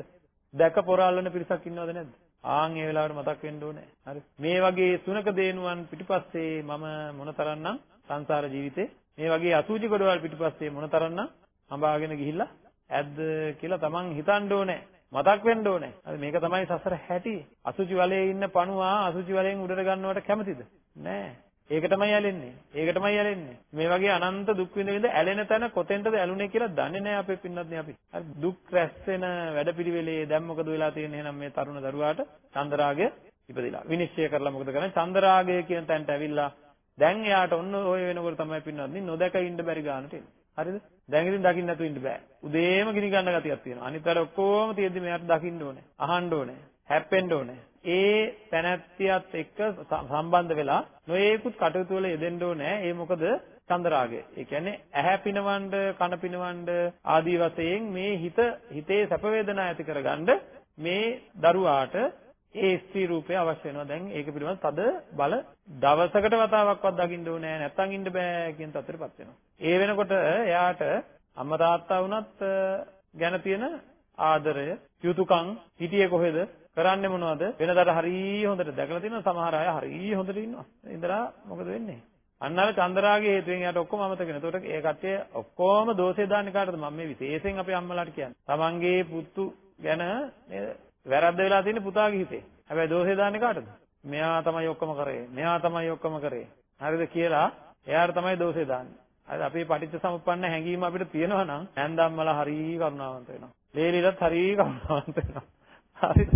දැක පොර අල්ලන පිරිසක් ඉන්නවද නැද්ද? ආන් ඒ වෙලාවට මතක් වෙන්න ඕනේ. හරි. මේ වගේ සුනක දේනුවන් පිටිපස්සේ මම මොනතරම්නම් සංසාර ජීවිතේ මේ වගේ අසූචි ගොඩවල් පිටිපස්සේ මොනතරම්නම් හඹාගෙන ගිහිල්ලා ඇද්ද කියලා තමන් හිතන්න ඕනේ. මතක් වෙන්න ඕනේ. හරි මේක තමයි සසර හැටි. අසුචි වලේ ඉන්න පණුවා අසුචි වලෙන් උඩට ගන්නවට කැමතිද? නෑ. ඒක තමයි ඇලෙන්නේ. ඒක තමයි ඇලෙන්නේ. මේ වගේ අනන්ත දුක් විඳ විඳ ඇලෙන තැන කොතෙන්ද ඇලුනේ කියලා දන්නේ නැහැ අපේ පින්නත් අපි. හරි දුක් රැස් වෙන වැඩපිළිවෙලේ දැන් මොකද වෙලා තියෙන්නේ එහෙනම් මේ තරුණ දරුවාට චන්දරාගය ඉපදිලා. විනිශ්චය කරලා මොකද කරන්නේ? චන්දරාගය කියන තැනට ඇවිල්ලා දැන් එයාට ඔන්න ඔය වෙනකොට තමයි පින්නත් නොදැක ඉන්න බැරි ගන්නට එන්නේ. හරිද? දැන් ඉතින් දකින්න නැතුව ඉන්න බෑ. උදේම ගිනි ගන්න ගතියක් තියෙනවා. අනිත් අර ඔක්කොම තියෙද්දි මෙයාට දකින්න ඕනේ. අහන්න ඕනේ. හැප්පෙන්න ඕනේ. ඒ පැනැත්තියත් එක්ක සම්බන්ධ වෙලා නොයේකුත් කටයුතු වල යෙදෙන්න ඕනේ. ඒ මොකද චන්දරාගය. ඒ කියන්නේ ඇහැ පිනවන්න, කන පිනවන්න ආදී වශයෙන් මේ හිත හිතේ සැප වේදනා ඇති කරගන්න මේ දරුවාට ඒ ස්ත්‍රී රූපය අවශ්‍ය වෙනවා. දැන් ඒක පිළිබඳව තද බල දවසකට වතාවක්වත් දකින්න ඕනේ නැත්තම් ඉන්න බෑ කියන තත්ත්වයටපත් වෙනවා. ඒ වෙනකොට එයාට අම්මා තාත්තා වුණත් ගැන තියෙන ආදරය, යුතුයකම් හිටියේ කොහෙද? කරන්නේ මොනවද? වෙනදාට හරිය හොඳට දැකලා තියෙනවා සමහර අය හරිය හොඳට ඉන්නවා. ඉඳලා මොකද වෙන්නේ? අන්න අර චන්දරාගේ හේතුවෙන් යාට ඔක්කොම අමතක වෙනවා. එතකොට ඒ කට්ටිය ඔක්කොම දෝෂේ දාන්නේ කාටද? මම මේ විශේෂයෙන් අපේ අම්මලාට කියන්නේ. තමන්ගේ පුතු ගැන නේද? වැරද්ද වෙලා තියෙන්නේ පුතාගේ හිතේ. හැබැයි දෝෂේ දාන්නේ කාටද? මෙයා තමයි ඔක්කොම කරේ. මෙයා තමයි ඔක්කොම කරේ. හරිද කියලා එයාට තමයි දෝෂේ දාන්නේ. හරිද? අපේ පටිච්ච සමුප්පන්න හැඟීම අපිට තියෙනවා නම් නැන්දම්මලා හරිය කරුණාවන්ත වෙනවා. ලේලිලත් හරිය කරුණාවන්ත වෙනවා. හරිද?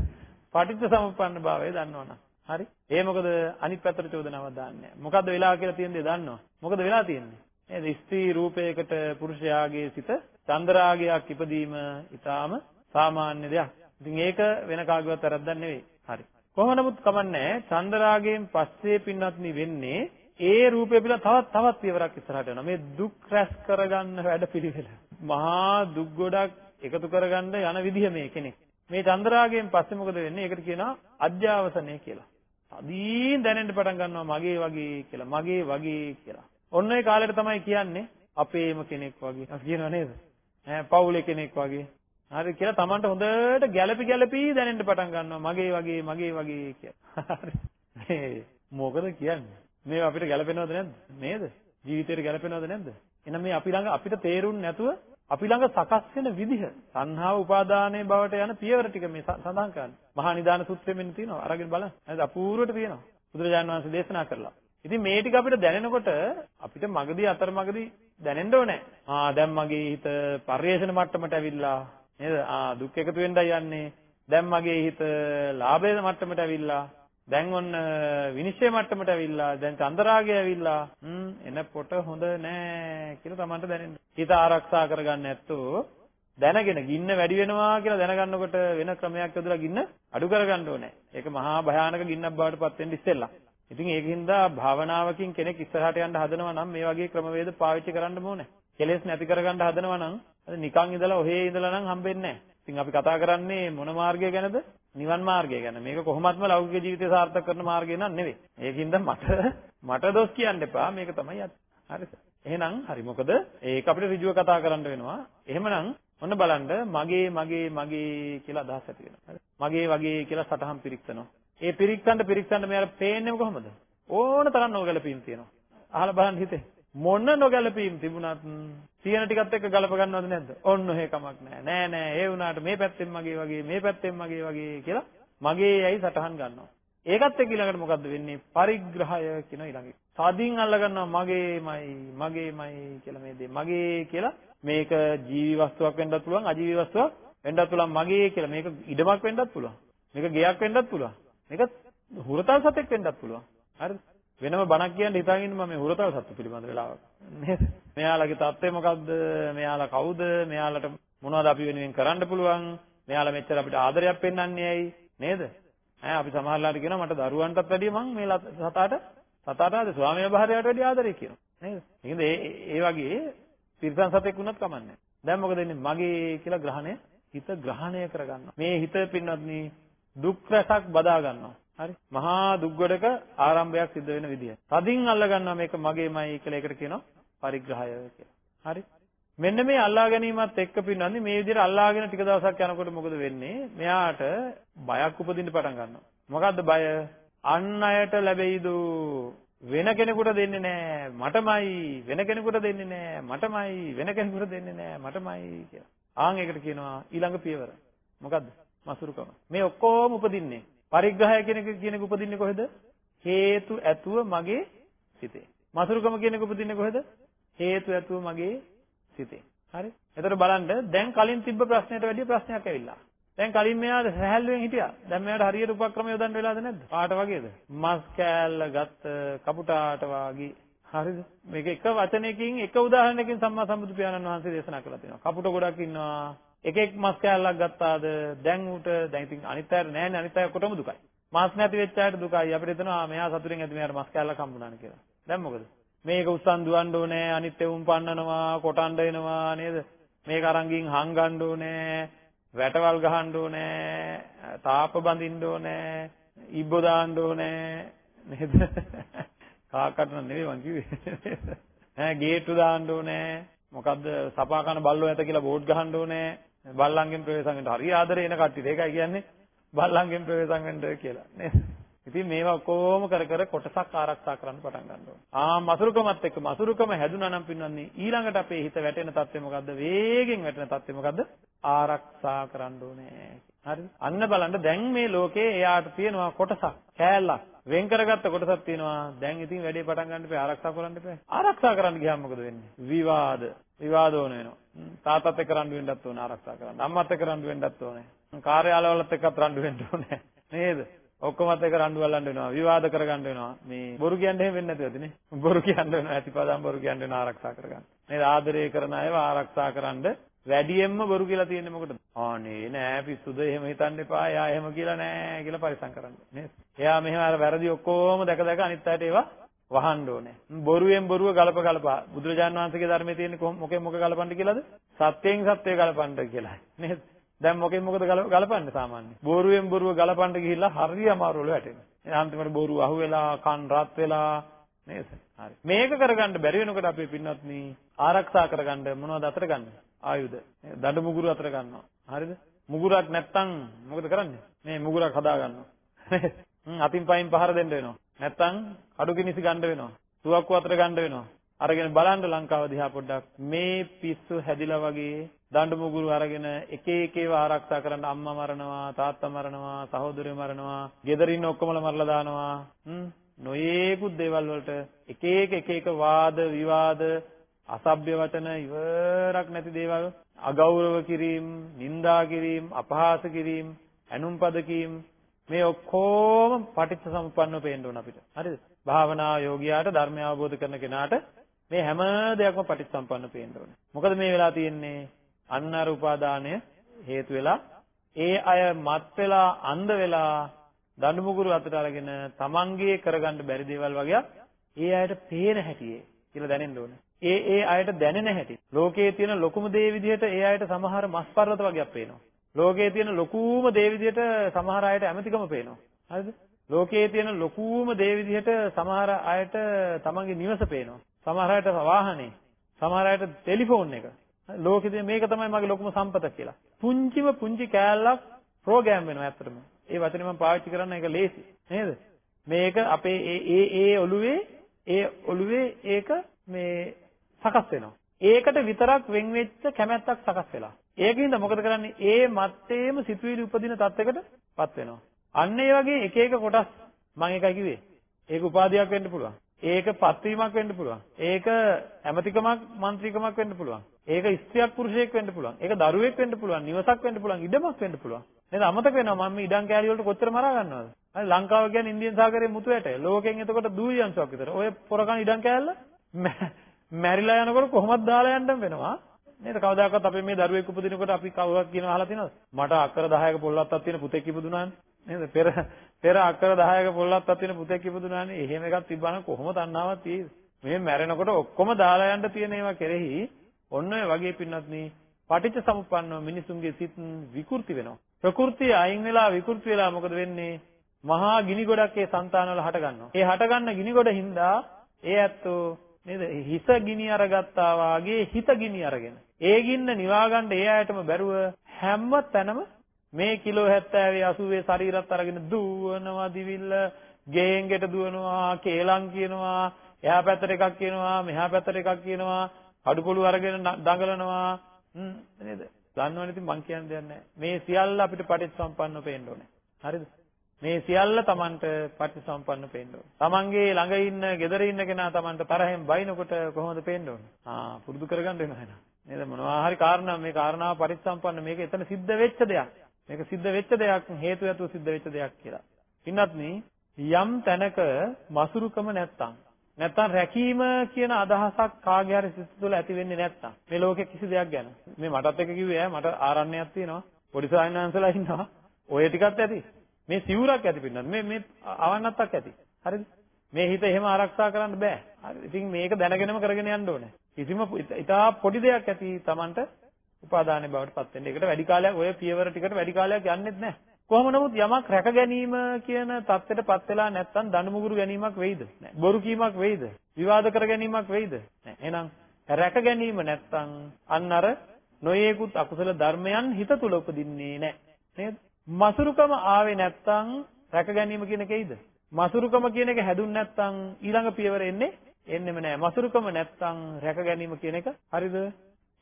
පටිච්ච සමුප්පන්න භාවය දන්නවනම්. හරි? ඒ මොකද අනිත් පැත්තට චෝදනාවක් දාන්නේ නැහැ. මොකද්ද වෙලා කියලා තියෙන්නේ දන්නව. මොකද වෙලා තියෙන්නේ? නේද? ස්ත්‍රී රූපයකට පුරුෂයාගේ සිත චන්ද්‍රාගයක් ඉපදීම ඊටාම සාමාන්‍ය දෙයක්. ඉතින් ඒක වෙන කාගේවත් වැරද්දක් නෙවෙයි. හරි. කොහොම නමුත් කමන්නේ චන්ද්‍රාගයෙන් පස්සේ පින්වත්නි වෙන්නේ ඒ රූපය පිළ තවත් තවත් පියවරක් ඉස්සරහට යනවා. මේ දුක් රැස් කරගන්න වැඩපිළිවෙල. මහා දුක් ගොඩක් එකතු කරගන්න යන විදිහ මේ කෙනෙක්. මේ චන්ද්‍රාගයෙන් පස්සේ මොකද වෙන්නේ? ඒකට කියනවා අධ්‍යාවසනය කියලා. අදීන් දැනෙන්න පටන් ගන්නවා මගේ වගේ කියලා. මගේ වගේ කියලා. ඔන්න ඒ කාලෙට තමයි කියන්නේ අපේම කෙනෙක් වගේ. කියනවා නේද? ඈ පවුලේ කෙනෙක් වගේ. හරි කියලා Tamanට හොඳට ගැළපි ගැළපි දැනෙන්න පටන් ගන්නවා මගේ වගේ මගේ වගේ කියලා. හරි. මොකද කියන්නේ? මේ අපිට ගැළපෙනවද නැද්ද? නේද? ජීවිතේට ගැළපෙනවද නැද්ද? එහෙනම් මේ අපි ළඟ අපිට තේරුම් නැතුව අපි ළඟ සකස් වෙන විදිහ සංහාව උපාදානයේ බවට යන පියවර ටික මේ සඳහන් කරන්නේ. මහා නිදාන සූත්‍රයේ මෙන්න තියෙනවා. අරගෙන බලන්න. නේද? අපූර්වට තියෙනවා. බුදුරජාණන් වහන්සේ දේශනා කරලා. ඉතින් මේ ටික අපිට දැනෙනකොට අපිට මගදී අතරමගදී දැනෙන්න ඕනේ. ආ දැන් මගේ හිත පරිේශන මට්ටමට ඇවිල්ලා නේද? ආ දුක් එකතු වෙන්නයි යන්නේ. දැන් මගේ හිත ලාභයේ මට්ටමට ඇවිල්ලා දැන් ඔන්න විනිශ්චය මට්ටමට ඇවිල්ලා දැන් චන්දරාගය ඇවිල්ලා හ්ම් එනකොට හොඳ නෑ කියලා Tamanට දැනෙන්න. හිත ආරක්ෂා කරගන්න නැත්තෝ දැනගෙන ගින්න වැඩි වෙනවා කියලා දැනගන්නකොට වෙන ක්‍රමයක් යොදලා ගින්න අඩු කරගන්න ඕනේ. ඒක මහා භයානක ගින්නක් බවට පත් වෙන්න ඉස්සෙල්ලා. ඉතින් ඒකින්ද භාවනාවකින් කෙනෙක් ඉස්සරහට යන්න හදනවා නම් මේ වගේ ක්‍රමවේද පාවිච්චි කරන්න ඕනේ. කෙලෙස් නැති කරගන්න හදනවා නම් අද නිකන් ඉඳලා ඔහේ ඉඳලා නම් හම්බෙන්නේ නැහැ. ඉතින් අපි කතා කරන්නේ මොන මාර්ගය ගැනද? නිවන් මාර්ගය ගැන. මේක කොහොමත්ම ලෞකික ජීවිතය සාර්ථක කරන මාර්ගය නන් නෙවෙයි. ඒකින්ද මට මට දොස් කියන්න එපා. මේක තමයි යත්. හරිද? එහෙනම් හරි. මොකද ඒක අපිට ඍජුව කතා කරන්න වෙනවා. එහෙමනම් ඔන්න බලන්න මගේ මගේ මගේ කියලා අදහස් ඇති වෙනවා. මගේ වගේ කියලා සටහන් පිරික්සනවා. ඒ පිරික්සන්න පිරික්සන්න මෙයාලා පේන්නේ කොහොමද? ඕන තරම් නොගැලපීම් තියෙනවා. අහලා බලන්න හිතේ. මොන නොගැලපීම් තිබුණත් තියෙන ටිකත් එක්ක ගලප ගන්නවද නැද්ද? ඔන්න ඔහේ කමක් නැහැ. නෑ නෑ ඒ වුණාට මේ පැත්තෙන් මගේ වගේ මේ පැත්තෙන් මගේ වගේ කියලා මගේ යයි සටහන් ගන්නවා. ඒකත් එක්ක ඊළඟට මොකද්ද වෙන්නේ? පරිග්‍රහය කියන ඊළඟ. සාදීන් අල්ල ගන්නවා මගේමයි මගේමයි කියලා මේ දේ. මගේ කියලා මේක ජීවි වස්තුවක් වෙන්නත් පුළුවන් අජීවි වස්තුවක් වෙන්නත් පුළුවන් මගේ කියලා මේක ඉඩමක් වෙන්නත් පුළුවන්. මේක ගෙයක් වෙන්නත් පුළුවන්. මේක හුරතල් සතෙක් වෙන්නත් පුළුවන්. හරිද? වෙනම බණක් කියන්න හිතාගෙන මම මේ හුරතල් සත්තු පිළිබඳ වෙලාවක් නේද? මෙයාලගේ தත්ත්වය මොකද්ද? මෙයාලා කවුද? මෙයාලට මොනවද අපි වෙනුවෙන් කරන්න පුළුවන්? මෙයාලා මෙච්චර අපිට ආදරයක් පෙන්වන්නේ ඇයි? නේද? ඈ අපි සමහරලාට කියනවා මට දරුවන්ටත් වැඩිය මං මේ සතාට සතාට ආද ස්වාමීන් වහන්සේට වැඩිය ආදරේ කියනවා. නේද? ඒකද ඒ ඒ වගේ තිරසන් සතෙක් වුණත් කමන්නේ. දැන් මොකද වෙන්නේ? මගේ කියලා ග්‍රහණය හිත ග්‍රහණය කරගන්නවා. මේ හිත පින්වත්නි දුක් රසක් බදා ගන්නවා. හරි මහා දුක්ගොඩක ආරම්භයක් සිද්ධ වෙන විදිය. තදින් අල්ල ගන්නවා මේක මගේමයි කියලා ඒකට කියනවා පරිග්‍රහය කියලා. හරි මෙන්න මේ අල්ලා ගැනීමත් එක්ක පින්නන්නේ මේ විදිහට අල්ලාගෙන ටික දවසක් යනකොට මොකද වෙන්නේ? මෙයාට බයක් උපදින්න පටන් ගන්නවා. මොකද්ද බය? අන් අයට ලැබෙයිද වෙන කෙනෙකුට දෙන්නේ නැහැ මටමයි වෙන කෙනෙකුට දෙන්නේ නැහැ මටමයි වෙන කෙනෙකුට දෙන්නේ නැහැ මටමයි කියලා. ආන් ඒකට කියනවා ඊළඟ පියවර. මොකද්ද? මසුරුකම. මේ ඔක්කොම උපදින්නේ පරිග්‍රහය කියන එක කියන එක උපදින්නේ කොහෙද? හේතු ඇතුව මගේ සිතේ. මසුරුකම කියන එක උපදින්නේ කොහෙද? හේතු ඇතුව මගේ සිතේ. හරි? එතකොට බලන්න දැන් කලින් තිබ්බ ප්‍රශ්නයට වැඩිය ප්‍රශ්නයක් ඇවිල්ලා. දැන් කලින් මෙයා සහැල්ලුවෙන් හිටියා. දැන් මෙයාට හරියට උපක්‍රම යොදන්න වෙලාද නැද්ද? කාට වගේද? මස් කෑල්ල ගත්ත කපුටාට වාගේ. හරිද? මේක එක වචනයකින් එක උදාහරණයකින් සම්මා සම්බුදු පියාණන් වහන්සේ දේශනා කළා තියෙනවා. කපුට ගොඩක් ඉන්නවා. එක එක මස් කෑල්ලක් ගත්තාද දැන් උට දැන් ඉතින් අනිත් අයට නෑනේ අනිත් අය කොටම දුකයි. මස් නැති වෙච්ච අයට දුකයි. අපිට හිතනවා මෙයා සතුටින් ඇති මෙයාට මස් කෑල්ලක් හම්බුණානේ කියලා. දැන් මොකද? මේක උස්සන් දුවන්න ඕනේ අනිත් එවුන් පන්නනවා කොටන්න එනවා නේද? මේක අරන් ගින් හංගන්න ඕනේ වැටවල් ගහන්න ඕනේ, තාප බඳින්න ඕනේ, ඉබ්බෝ දාන්න ඕනේ නේද? කාකට නෙවෙයි මං කිව්වේ. ඈ ගේට්ටු දාන්න ඕනේ. මොකද්ද සපා කන බල්ලෝ ඇත කියලා බෝඩ් ගහන්න ඕනේ. බල්ලන්ගෙන් ප්‍රවේශම් වෙන්න හරි ආදරේ එන කට්ටියට. ඒකයි කියන්නේ බල්ලන්ගෙන් ප්‍රවේශම් වෙන්න කියලා නේද? ඉතින් මේවා ඔක්කොම කර කර කොටසක් ආරක්ෂා කරන්න පටන් ගන්න ඕනේ. ආ මසුරුකමත් එක්ක මසුරුකම හැදුනා නම් පින්වන්නේ ඊළඟට අපේ හිත වැටෙන තත්ත්වය මොකද්ද? වේගෙන් වැටෙන තත්ත්වය මොකද්ද? ආරක්ෂා කරන්න ඕනේ. හරිද? අන්න බලන්න දැන් මේ ලෝකේ එයාට තියෙනවා කොටසක් කෑල්ලක් වෙන් කරගත්ත කොටසක් තියෙනවා. දැන් ඉතින් වැඩේ පටන් ගන්න එපා ආරක්ෂා කරන්න එපා. ආරක්ෂා කරන්න ගියාම මොකද වෙන්නේ? විවාද. විවාද ඕන වෙනවා. තාත්තත් එක්ක රණ්ඩු වෙන්නත් ඕන ආරක්ෂා කරන්න. අම්මත් එක්ක රණ්ඩු වෙන්නත් ඕනේ. කාර්යාලවලත් එක්කත් රණ්ඩු වෙන්න ඕනේ. නේද? ඔක්කොමත් එක රණ්ඩු වලන්න වෙනවා විවාද කරගන්න වෙනවා මේ බොරු කියන්න එහෙම වෙන්නේ නැතුවද නේ බොරු කියන්න වෙනවා ඇතිපදම් බොරු කියන්න වෙනවා ආරක්ෂා කරගන්න නේද ආදරය කරන අයව ආරක්ෂා කරන්න වැඩියෙන්ම බොරු කියලා තියෙන්නේ මොකටද ආනේ නෑ පිස්සුද එහෙම හිතන්න එපා එයා එහෙම කියලා නෑ කියලා පරිසම් කරන්න නේද එයා මෙහෙම අර වැරදි ඔක්කොම දැක දැක අනිත් අයට ඒවා වහන්න ඕනේ බොරුවෙන් බොරුව ගලප ගලපා බුදුරජාන් වහන්සේගේ ධර්මයේ තියෙන්නේ මොකෙන් මොක ගලපන්න කියලාද සත්‍යයෙන් සත්‍යය ගලපන්න කියලා නේද දැන් මොකෙන් මොකද ගලපන්නේ සාමාන්‍ය? බොරුවෙන් බොරුව ගලපන්න ගිහිල්ලා හරිය අමාරු වල වැටෙනවා. එහෙනම් අන්තිමට බොරුව අහුවෙලා, කන් රත් වෙලා නේද? හරි. මේක කරගන්න බැරි වෙනකොට අපි පින්වත්නි ආරක්ෂා කරගන්න මොනවද අතට ගන්න? ආයුධ. දඬු මුගුරු අතට ගන්නවා. හරිද? මුගුරක් නැත්තම් මොකද කරන්නේ? මේ මුගුරක් හදා ගන්නවා. අතින් පයින් පහර දෙන්න වෙනවා. නැත්තම් කඩු කිනිසි ගන්න වෙනවා. තුවක්කු අතට ගන්න වෙනවා. අරගෙන බලන්න ලංකාව දිහා පොඩ්ඩක් මේ පිස්සු හැදිලා වගේ දඬු මුගුරු අරගෙන එක එක ඒවා ආරක්ෂා කරන්න අම්මා මරනවා තාත්තා මරනවා සහෝදරයෝ මරනවා ගෙදර ඉන්න ඔක්කොමලා මරලා දානවා හ්ම් නොයේකුත් දේවල් වලට එක එක එක එක වාද විවාද අසභ්‍ය වචන ඉවරක් නැති දේවල් අගෞරව කිරීම නිඳා කිරීම අපහාස කිරීම ඇනුම්පද කීම් මේ ඔක්කොම පටිච්ච සමුප්පන්නව පේන්න ඕන අපිට හරිද භාවනා යෝගියාට ධර්මය අවබෝධ කරන කෙනාට මේ හැම දෙයක්ම පටිච්චසම්පන්න පේන්න ඕනේ. මොකද මේ වෙලා තියෙන්නේ අන්නර උපාදානය හේතු වෙලා ඒ අය මත් වෙලා අන්ධ වෙලා දඬු මුගුරු අතට අරගෙන තමන්ගේ කරගන්න බැරි දේවල් වගේ ඒ අයට පේන හැටියේ කියලා දැනෙන්න ඕනේ. ඒ ඒ අයට දැනෙන හැටි. ලෝකයේ තියෙන ලොකුම දේ විදිහට ඒ අයට සමහර මස් පර්වත වගේක් පේනවා. ලෝකයේ තියෙන ලොකුම දේ විදිහට සමහර අයට ඇමතිකම පේනවා. හරිද? ලෝකයේ තියෙන ලොකුම දේ විදිහට සමහර අයට තමන්ගේ නිවස පේනවා. සමහර අයට වාහනේ, සමහර අයට ටෙලිෆෝන් එක. ලෝකෙදී මේක තමයි මගේ ලොකුම සම්පත කියලා. පුංචිම පුංචි කෑල්ලක් ප්‍රෝග්‍රෑම් වෙනවා ඇත්තටම. ඒ වචනේ මම පාවිච්චි කරන්න ඒක ලේසි. නේද? මේක අපේ ඒ ඒ ඒ ඔළුවේ ඒ ඔළුවේ ඒක මේ සකස් වෙනවා. ඒකට විතරක් වෙන් වෙච්ච කැමැත්තක් සකස් වෙලා. ඒකින්ද මොකද කරන්නේ? ඒ මත්තේම සිතුවිලි උපදින තත්යකටපත් වෙනවා. අන්න ඒ වගේ එක එක කොටස් මම ඒකයි කිව්වේ. ඒක උපාධියක් වෙන්න පුළුවන්. ඒක පත්වීමක් වෙන්න පුළුවන්. ඒක ඇමතිකමක් മന്ത്രിකමක් වෙන්න පුළුවන්. ඒක ස්ත්‍රියක් පුරුෂයෙක් වෙන්න පුළුවන්. ඒක දරුවෙක් වෙන්න පුළුවන්. නිවසක් වෙන්න පුළුවන්. ඉඩමක් වෙන්න පුළුවන්. නේද? අමතක වෙනවා මම ඉඩම් කෑලි වලට කොච්චර මරා ගන්නවද? හරි ලංකාව කියන්නේ ඉන්දියන් සාගරයේ මුතු ඇටය. ලෝකෙන් එතකොට දූවියන්සක් විතර. ඔය පොරකන් ඉඩම් කෑල්ල මැරිලා යනකොට කොහොමද දාලා යන්න වෙනවා? නේද? කවදාකවත් අපි මේ දරුවෙක් උපදිනකොට අපි කවුරුත් කියනවා අහලා තියෙනවද? මට අක්කර 10ක පොල්ලත්තක් තියෙන පුතෙක් ඉපදුනානේ. නේද? පෙර පෙර අක්කර 10ක පොල්ලත්තක් තියෙන පුතෙක් ඉපදුනානේ. එහෙම එකක් තිබ්බනම් කොහොම තණ්හාවක් තියෙන්නේ? මේ මැරෙනකොට ඔක්කොම දාලා යන්න තියෙන ඒවා කෙරෙහි ඔන්න ඔය වගේ පින්නත්නි පටිච්ච සමුප්පන්නව මිනිසුන්ගේ සිත් විකෘති වෙනවා. ප්‍රകൃතිය අයින් වෙලා විකෘති වෙලා මොකද වෙන්නේ? මහා ගිනි ගොඩක් ඒ సంతානවල හට ගන්නවා. ඒ හට ගන්න ගිනි ගොඩින්දා ඒ ඇත්තෝ නේද? හිස ගිනි අරගත්තා වාගේ හිත ගිනි අරගෙන. ඒ ගින්න නිවා ගන්න ඒ අයටම බැරුව හැම තැනම මේ කිලෝ 70 80 ශරීරත් අරගෙන දුවනවා දිවිල්ල ගෙහෙන් ගෙට දුවනවා කේලම් කියනවා එහා පැත්තට එකක් කියනවා මෙහා පැත්තට එකක් කියනවා කඩුපොළු අරගෙන දඟලනවා. නේද? දන්නවනේ ඉතින් මං කියන්න දෙයක් නැහැ. මේ සියල්ල අපිට පටිච්චසම්පන්නව පේන්න ඕනේ. හරිද? මේ සියල්ල Tamanට පටිසම්පන්න පේන්න ඕනේ. Tamanගේ ළඟ ඉන්න, gedara ඉන්න කෙනා Tamanට තරහෙන් බයිනකොට කොහොමද පේන්න ඕනේ? ආ පුරුදු කරගන්න වෙනවා එහෙනම්. නේද මොනවා හරි කාරණා මේ කාරණාව පරිසම්පන්න මේක එතන සිද්ධ වෙච්ච දෙයක්. මේක සිද්ධ වෙච්ච දෙයක් හේතු ඇතුව සිද්ධ වෙච්ච දෙයක් කියලා. පින්වත්නි යම් තැනක මසුරුකම නැත්තම් නැත්තම් රැකීම කියන අදහසක් කාගේ හරි සිත තුළ ඇති වෙන්නේ නැත්තම් මේ ලෝකේ කිසි දෙයක් ගැන මේ මටත් එක කිව්වේ ඈ මට ආරණ්‍යයක් තියෙනවා පොඩි සායනංශලා ඉන්නවා ඔය ටිකත් ඇති මේ සිවුරක් ඇති පින්නත් මේ මේ අවන්නත්තක් ඇති. හරිද? මේ හිත එහෙම ආරක්ෂා කරන්න බෑ. හරි. ඉතින් මේක දැනගෙනම කරගෙන යන්න ඕනේ. කිසිම ඉතා පොඩි දෙයක් ඇති Tamanට උපාදානයේ බවට පත් වෙන්න. ඒකට වැඩි කාලයක් ඔය පියවර ටිකට වැඩි කාලයක් යන්නෙත් නැහැ. කොහොම නමුත් යමක් රැක ගැනීම කියන தත්ත්වයට පත් වෙලා නැත්නම් දඬුමුගුරු ගැනීමක් වෙයිද? නැහැ. බොරු කීමක් වෙයිද? විවාද කර ගැනීමක් වෙයිද? නැහැ. එහෙනම් රැක ගැනීම නැත්නම් අන්න අර නොයේකුත් අකුසල ධර්මයන් හිත තුල උපදින්නේ නැහැ. නේද? මසුරුකම ආවේ නැත්තම් රැක ගැනීම කියන එක එයිද? මසුරුකම කියන එක හැදුන්නේ නැත්තම් ඊළඟ පියවර එන්නේ එන්නෙම නෑ. මසුරුකම නැත්තම් රැක ගැනීම කියන එක හරිද?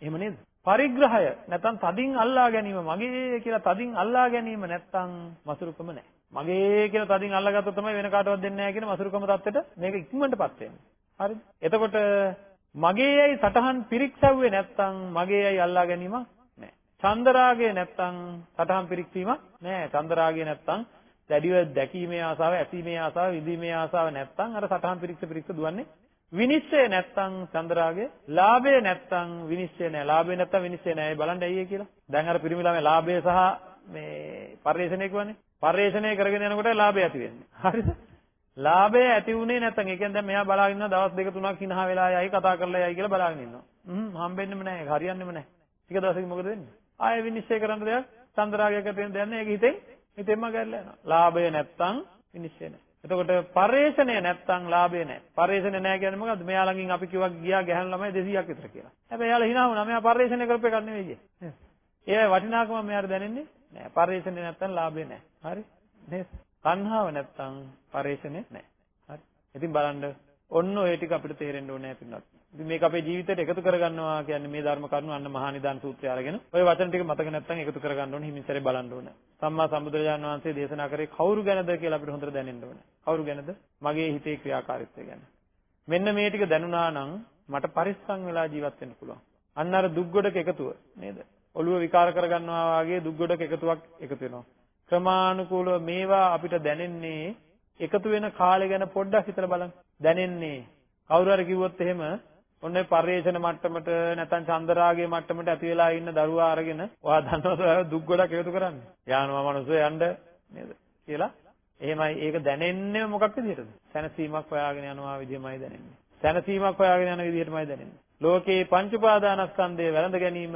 එහෙම නේද? පරිග්‍රහය නැත්තම් තදින් අල්ලා ගැනීම මගේ කියලා තදින් අල්ලා ගැනීම නැත්තම් මසුරුකම නෑ. මගේ කියලා තදින් අල්ලාගත්තොත් තමයි වෙන කාටවත් දෙන්නේ නැහැ කියන මසුරුකම தත්ත්වෙට මේක ඉක්මනටපත් වෙන්නේ. හරිද? එතකොට මගේයයි සටහන් පිරික්සවුවේ නැත්තම් මගේයයි අල්ලා ගැනීමක් චන්දරාගය නැත්තම් සටහන් පිරික්සීමක් නෑ. චන්දරාගය නැත්තම් දැඩිව දැකීමේ ආසාව, ඇසීමේ ආසාව, විඳීමේ ආසාව නැත්තම් අර සටහන් පිරික්ස පිරික්ස දුවන්නේ විනිශ්චය නැත්තම් චන්දරාගය, ලාභය නැත්තම් විනිශ්චය නෑ. ලාභය නැත්තම් විනිශ්චය නෑ. ඒ බලන්න ඇයි කියලා. දැන් අර පිරිමි ළමයි ලාභය සහ මේ පරිශ්‍රණය කියන්නේ. පරිශ්‍රණය කරගෙන යනකොට ලාභය ඇති වෙන්නේ. හරිද? ලාභය ඇති වුණේ නැත්නම් ඒ කියන්නේ දැන් මෙයා බලාගෙන ඉන්නවා දවස් දෙක තුනක් හිනහ වෙලා යයි කතා කරලා යයි කියලා බලාගෙන ඉන්නවා. හ්ම් හම්බෙන්නෙම නැහැ හරියන්නෙම නැහැ. ටික දවසකින් මොකද වෙන්නේ? ආයෙ විනිශ්චය කරන්න දෙයක් චන්ද්‍රාගයක් ඇති වෙන දෙයක් නෑ. ඒක හිතෙන් හිතෙන්ම ගැල්ලා යනවා. ලාභය නැත්තම් විනිශ්චය නෑ. එතකොට පරේෂණය නැත්තම් ලාභය නෑ. පරේෂණය නෑ කියන්නේ මොකද්ද? මෙයා ළඟින් අපි කිව්වා ගියා ගැහණු ළමයි 200ක් විතර කියලා. හැබැයි එයාලා hina වුණා. මෙයා පරේෂණය කරපු එකක් නෙවෙයි කියේ. ඒ වටිනාකම මෙයාට දැනෙන්නේ නෑ. පරේෂණය නැත්තම් ලාභය නෑ. හරි? නේද? තණ්හාව නැත්තම් පරේෂණය නෑ. හරි? ඉතින් බලන්න ඔන්න ඔය ටික අපිට තේරෙන්න ඕනේ පින්නත්. ඉතින් මේක අපේ ජීවිතයට එකතු කරගන්නවා කියන්නේ මේ ධර්ම කරුණු අන්න මහා නිදාන සූත්‍රය අරගෙන ඔය වචන ටික මතක නැත්නම් එකතු කරගන්න ඕනේ හිමින්සරේ බලන්න ඕනේ. සම්මා සම්බුදුරජාණන් වහන්සේ දේශනා කරේ කවුරු ගැනද කියලා අපිට හොඳට දැනෙන්න ඕනේ. කවුරු ගැනද? මගේ හිතේ ක්‍රියාකාරීත්වය ගැන. මෙන්න මේ ටික දැනුණා නම් මට පරිස්සම් වෙලා ජීවත් වෙන්න පුළුවන්. අන්න අර දුක් ගොඩක එකතුව නේද? ඔළුව විකාර කරගන්නවා වගේ දුක් ගොඩක එකතුවක් එකතු වෙනවා. ක්‍රමානුකූලව මේවා අපිට දැනෙන්නේ එකතු වෙන කාලය ගැන පොඩ්ඩක් හිතලා බලන්න. දැනෙන්නේ කවුරු හරි කිව්වොත් එහෙම ඔන්න පරිේශන මට්ටමට නැත්නම් චන්දරාගයේ මට්ටමට ඇති වෙලා ඉන්න දරුවා අරගෙන ඔයා දන්නවද ඔයා දුක් ගොඩක් එකතු කරන්නේ? යනවා මනුස්සය යන්න නේද? කියලා. එහෙමයි ඒක දැනෙන්නේ මොකක් විදිහටද? සැනසීමක් හොයාගෙන යනවා විදිහමයි දැනෙන්නේ. සැනසීමක් හොයාගෙන යන විදිහටමයි දැනෙන්නේ. ලෝකේ පංච උපාදානස්කන්ධය වැළඳ ගැනීම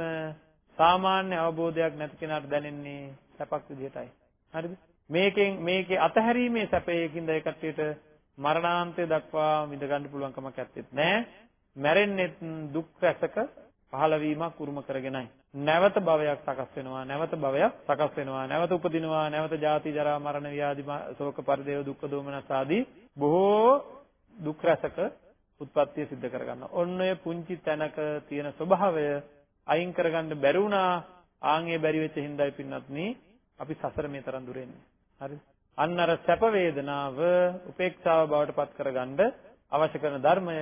සාමාන්‍ය අවබෝධයක් නැති කෙනාට දැනෙන්නේ සැපක් විදිහටයි. හරිද? මේකෙන් මේකේ අතහැරීමේ සැපයකින්ද ඒ කට්ටියට මරණාන්තය දක්වා විඳ ගන්න පුළුවන් කමක් නැත්තේ නෑ. මැරෙන්නෙත් දුක් රැසක පහළවීමක් උරුම කරගෙනයි. නැවත භවයක් සකස් වෙනවා, නැවත භවයක් සකස් වෙනවා, නැවත උපදිනවා, නැවත ජාති ජරා මරණ ව්‍යාධි ශෝක පරිදේව දුක්ඛ දෝමනස් ආදී බොහෝ දුක් රැසක උත්පත්තිය සිද්ධ කරගන්නවා. ඔන්න ඔය පුංචි තැනක තියෙන ස්වභාවය අයින් කරගන්න බැරි වුණා. ආන්ගේ බැරි වෙච්ච හින්දායි පින්නත්නි අපි සසර මේ තරම් දුර එන්නේ. හරිද? අන්න අර සැප වේදනාව උපේක්ෂාව බවට පත් කරගන්න අවශ්‍ය කරන ධර්මය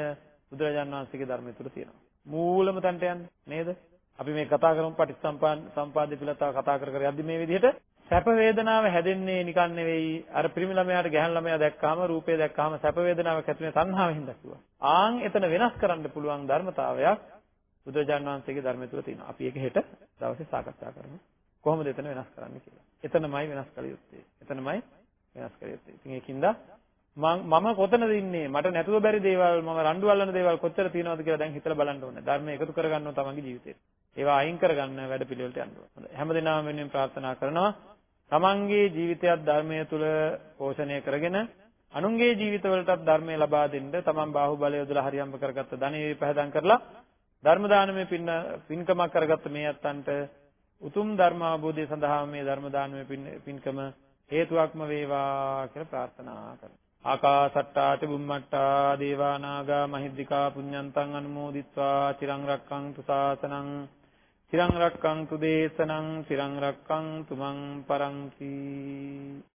බුදුරජාණන් වහන්සේගේ ධර්මය තුල තියෙනවා. මූලම තැනට යන්නේ නේද? අපි මේ කතා කරමු පටිච්චසම්පාද සම්පාද පිළතාව කතා කර කර යද්දි මේ විදිහට සැප වේදනාව හැදෙන්නේ නිකන් නෙවෙයි අර පිරිමි ළමයාට ගැහණු ළමයා දැක්කාම රූපේ දැක්කාම සැප වේදනාවක් ඇති වෙන තණ්හාවෙන් හින්දා කිව්වා. ආන් එතන වෙනස් කරන්න පුළුවන් ධර්මතාවයක් බුදුරජාණන් වහන්සේගේ ධර්මය තුල තියෙනවා. අපි ඒක හෙට දවසේ සාකච්ඡා කරමු. කොහොමද එතන වෙනස් කරන්නේ කියලා. එතනමයි වෙනස් කළ යුත්තේ. එතනමයි වෙනස් කළ යුත්තේ. ඉතින් ඒකින්ද මම කොතනද ඉන්නේ මට නැතුව බැරි දේවල් මම රණ්ඩු අල්ලන දේවල් කොච්චර තියෙනවද කියලා දැන් හිතලා බලන්න ඕනේ. ධර්මය එකතු කරගන්න ඕන තමන්ගේ ජීවිතේට. ඒවා අයින් කරගන්න වැඩ පිළිවෙලට යන්න ඕන. හැමදෙනාම වෙනුවෙන් ප්‍රාර්ථනා කරනවා තමන්ගේ ජීවිතයත් ධර්මය තුල පෝෂණය කරගෙන අනුන්ගේ ජීවිතවලටත් ධර්මය ලබා දෙන්න තමන් බාහුවලය යොදලා හරියම්බ කරගත්ත ධනෙ පහදම් කරලා ධර්ම දානමය පින්න පින්කමක් කරගත්ත මේ අත්තන්ට උතුම් ධර්ම අවබෝධය සඳහා මේ ධර්ම දානමය පින්කම හේතුවක්ම වේවා කියලා ප්‍රාර්ථනා කරනවා. ආකාසට්ටා චුම්මට්ටා දේවා නාග මහිද්దికා පුඤ්ඤන්තං අනුමෝදිත්වා චිරං රක්ඛන්තු සාසනං චිරං රක්ඛන්තු දේශනං චිරං රක්ඛන්තු මං පරන්ති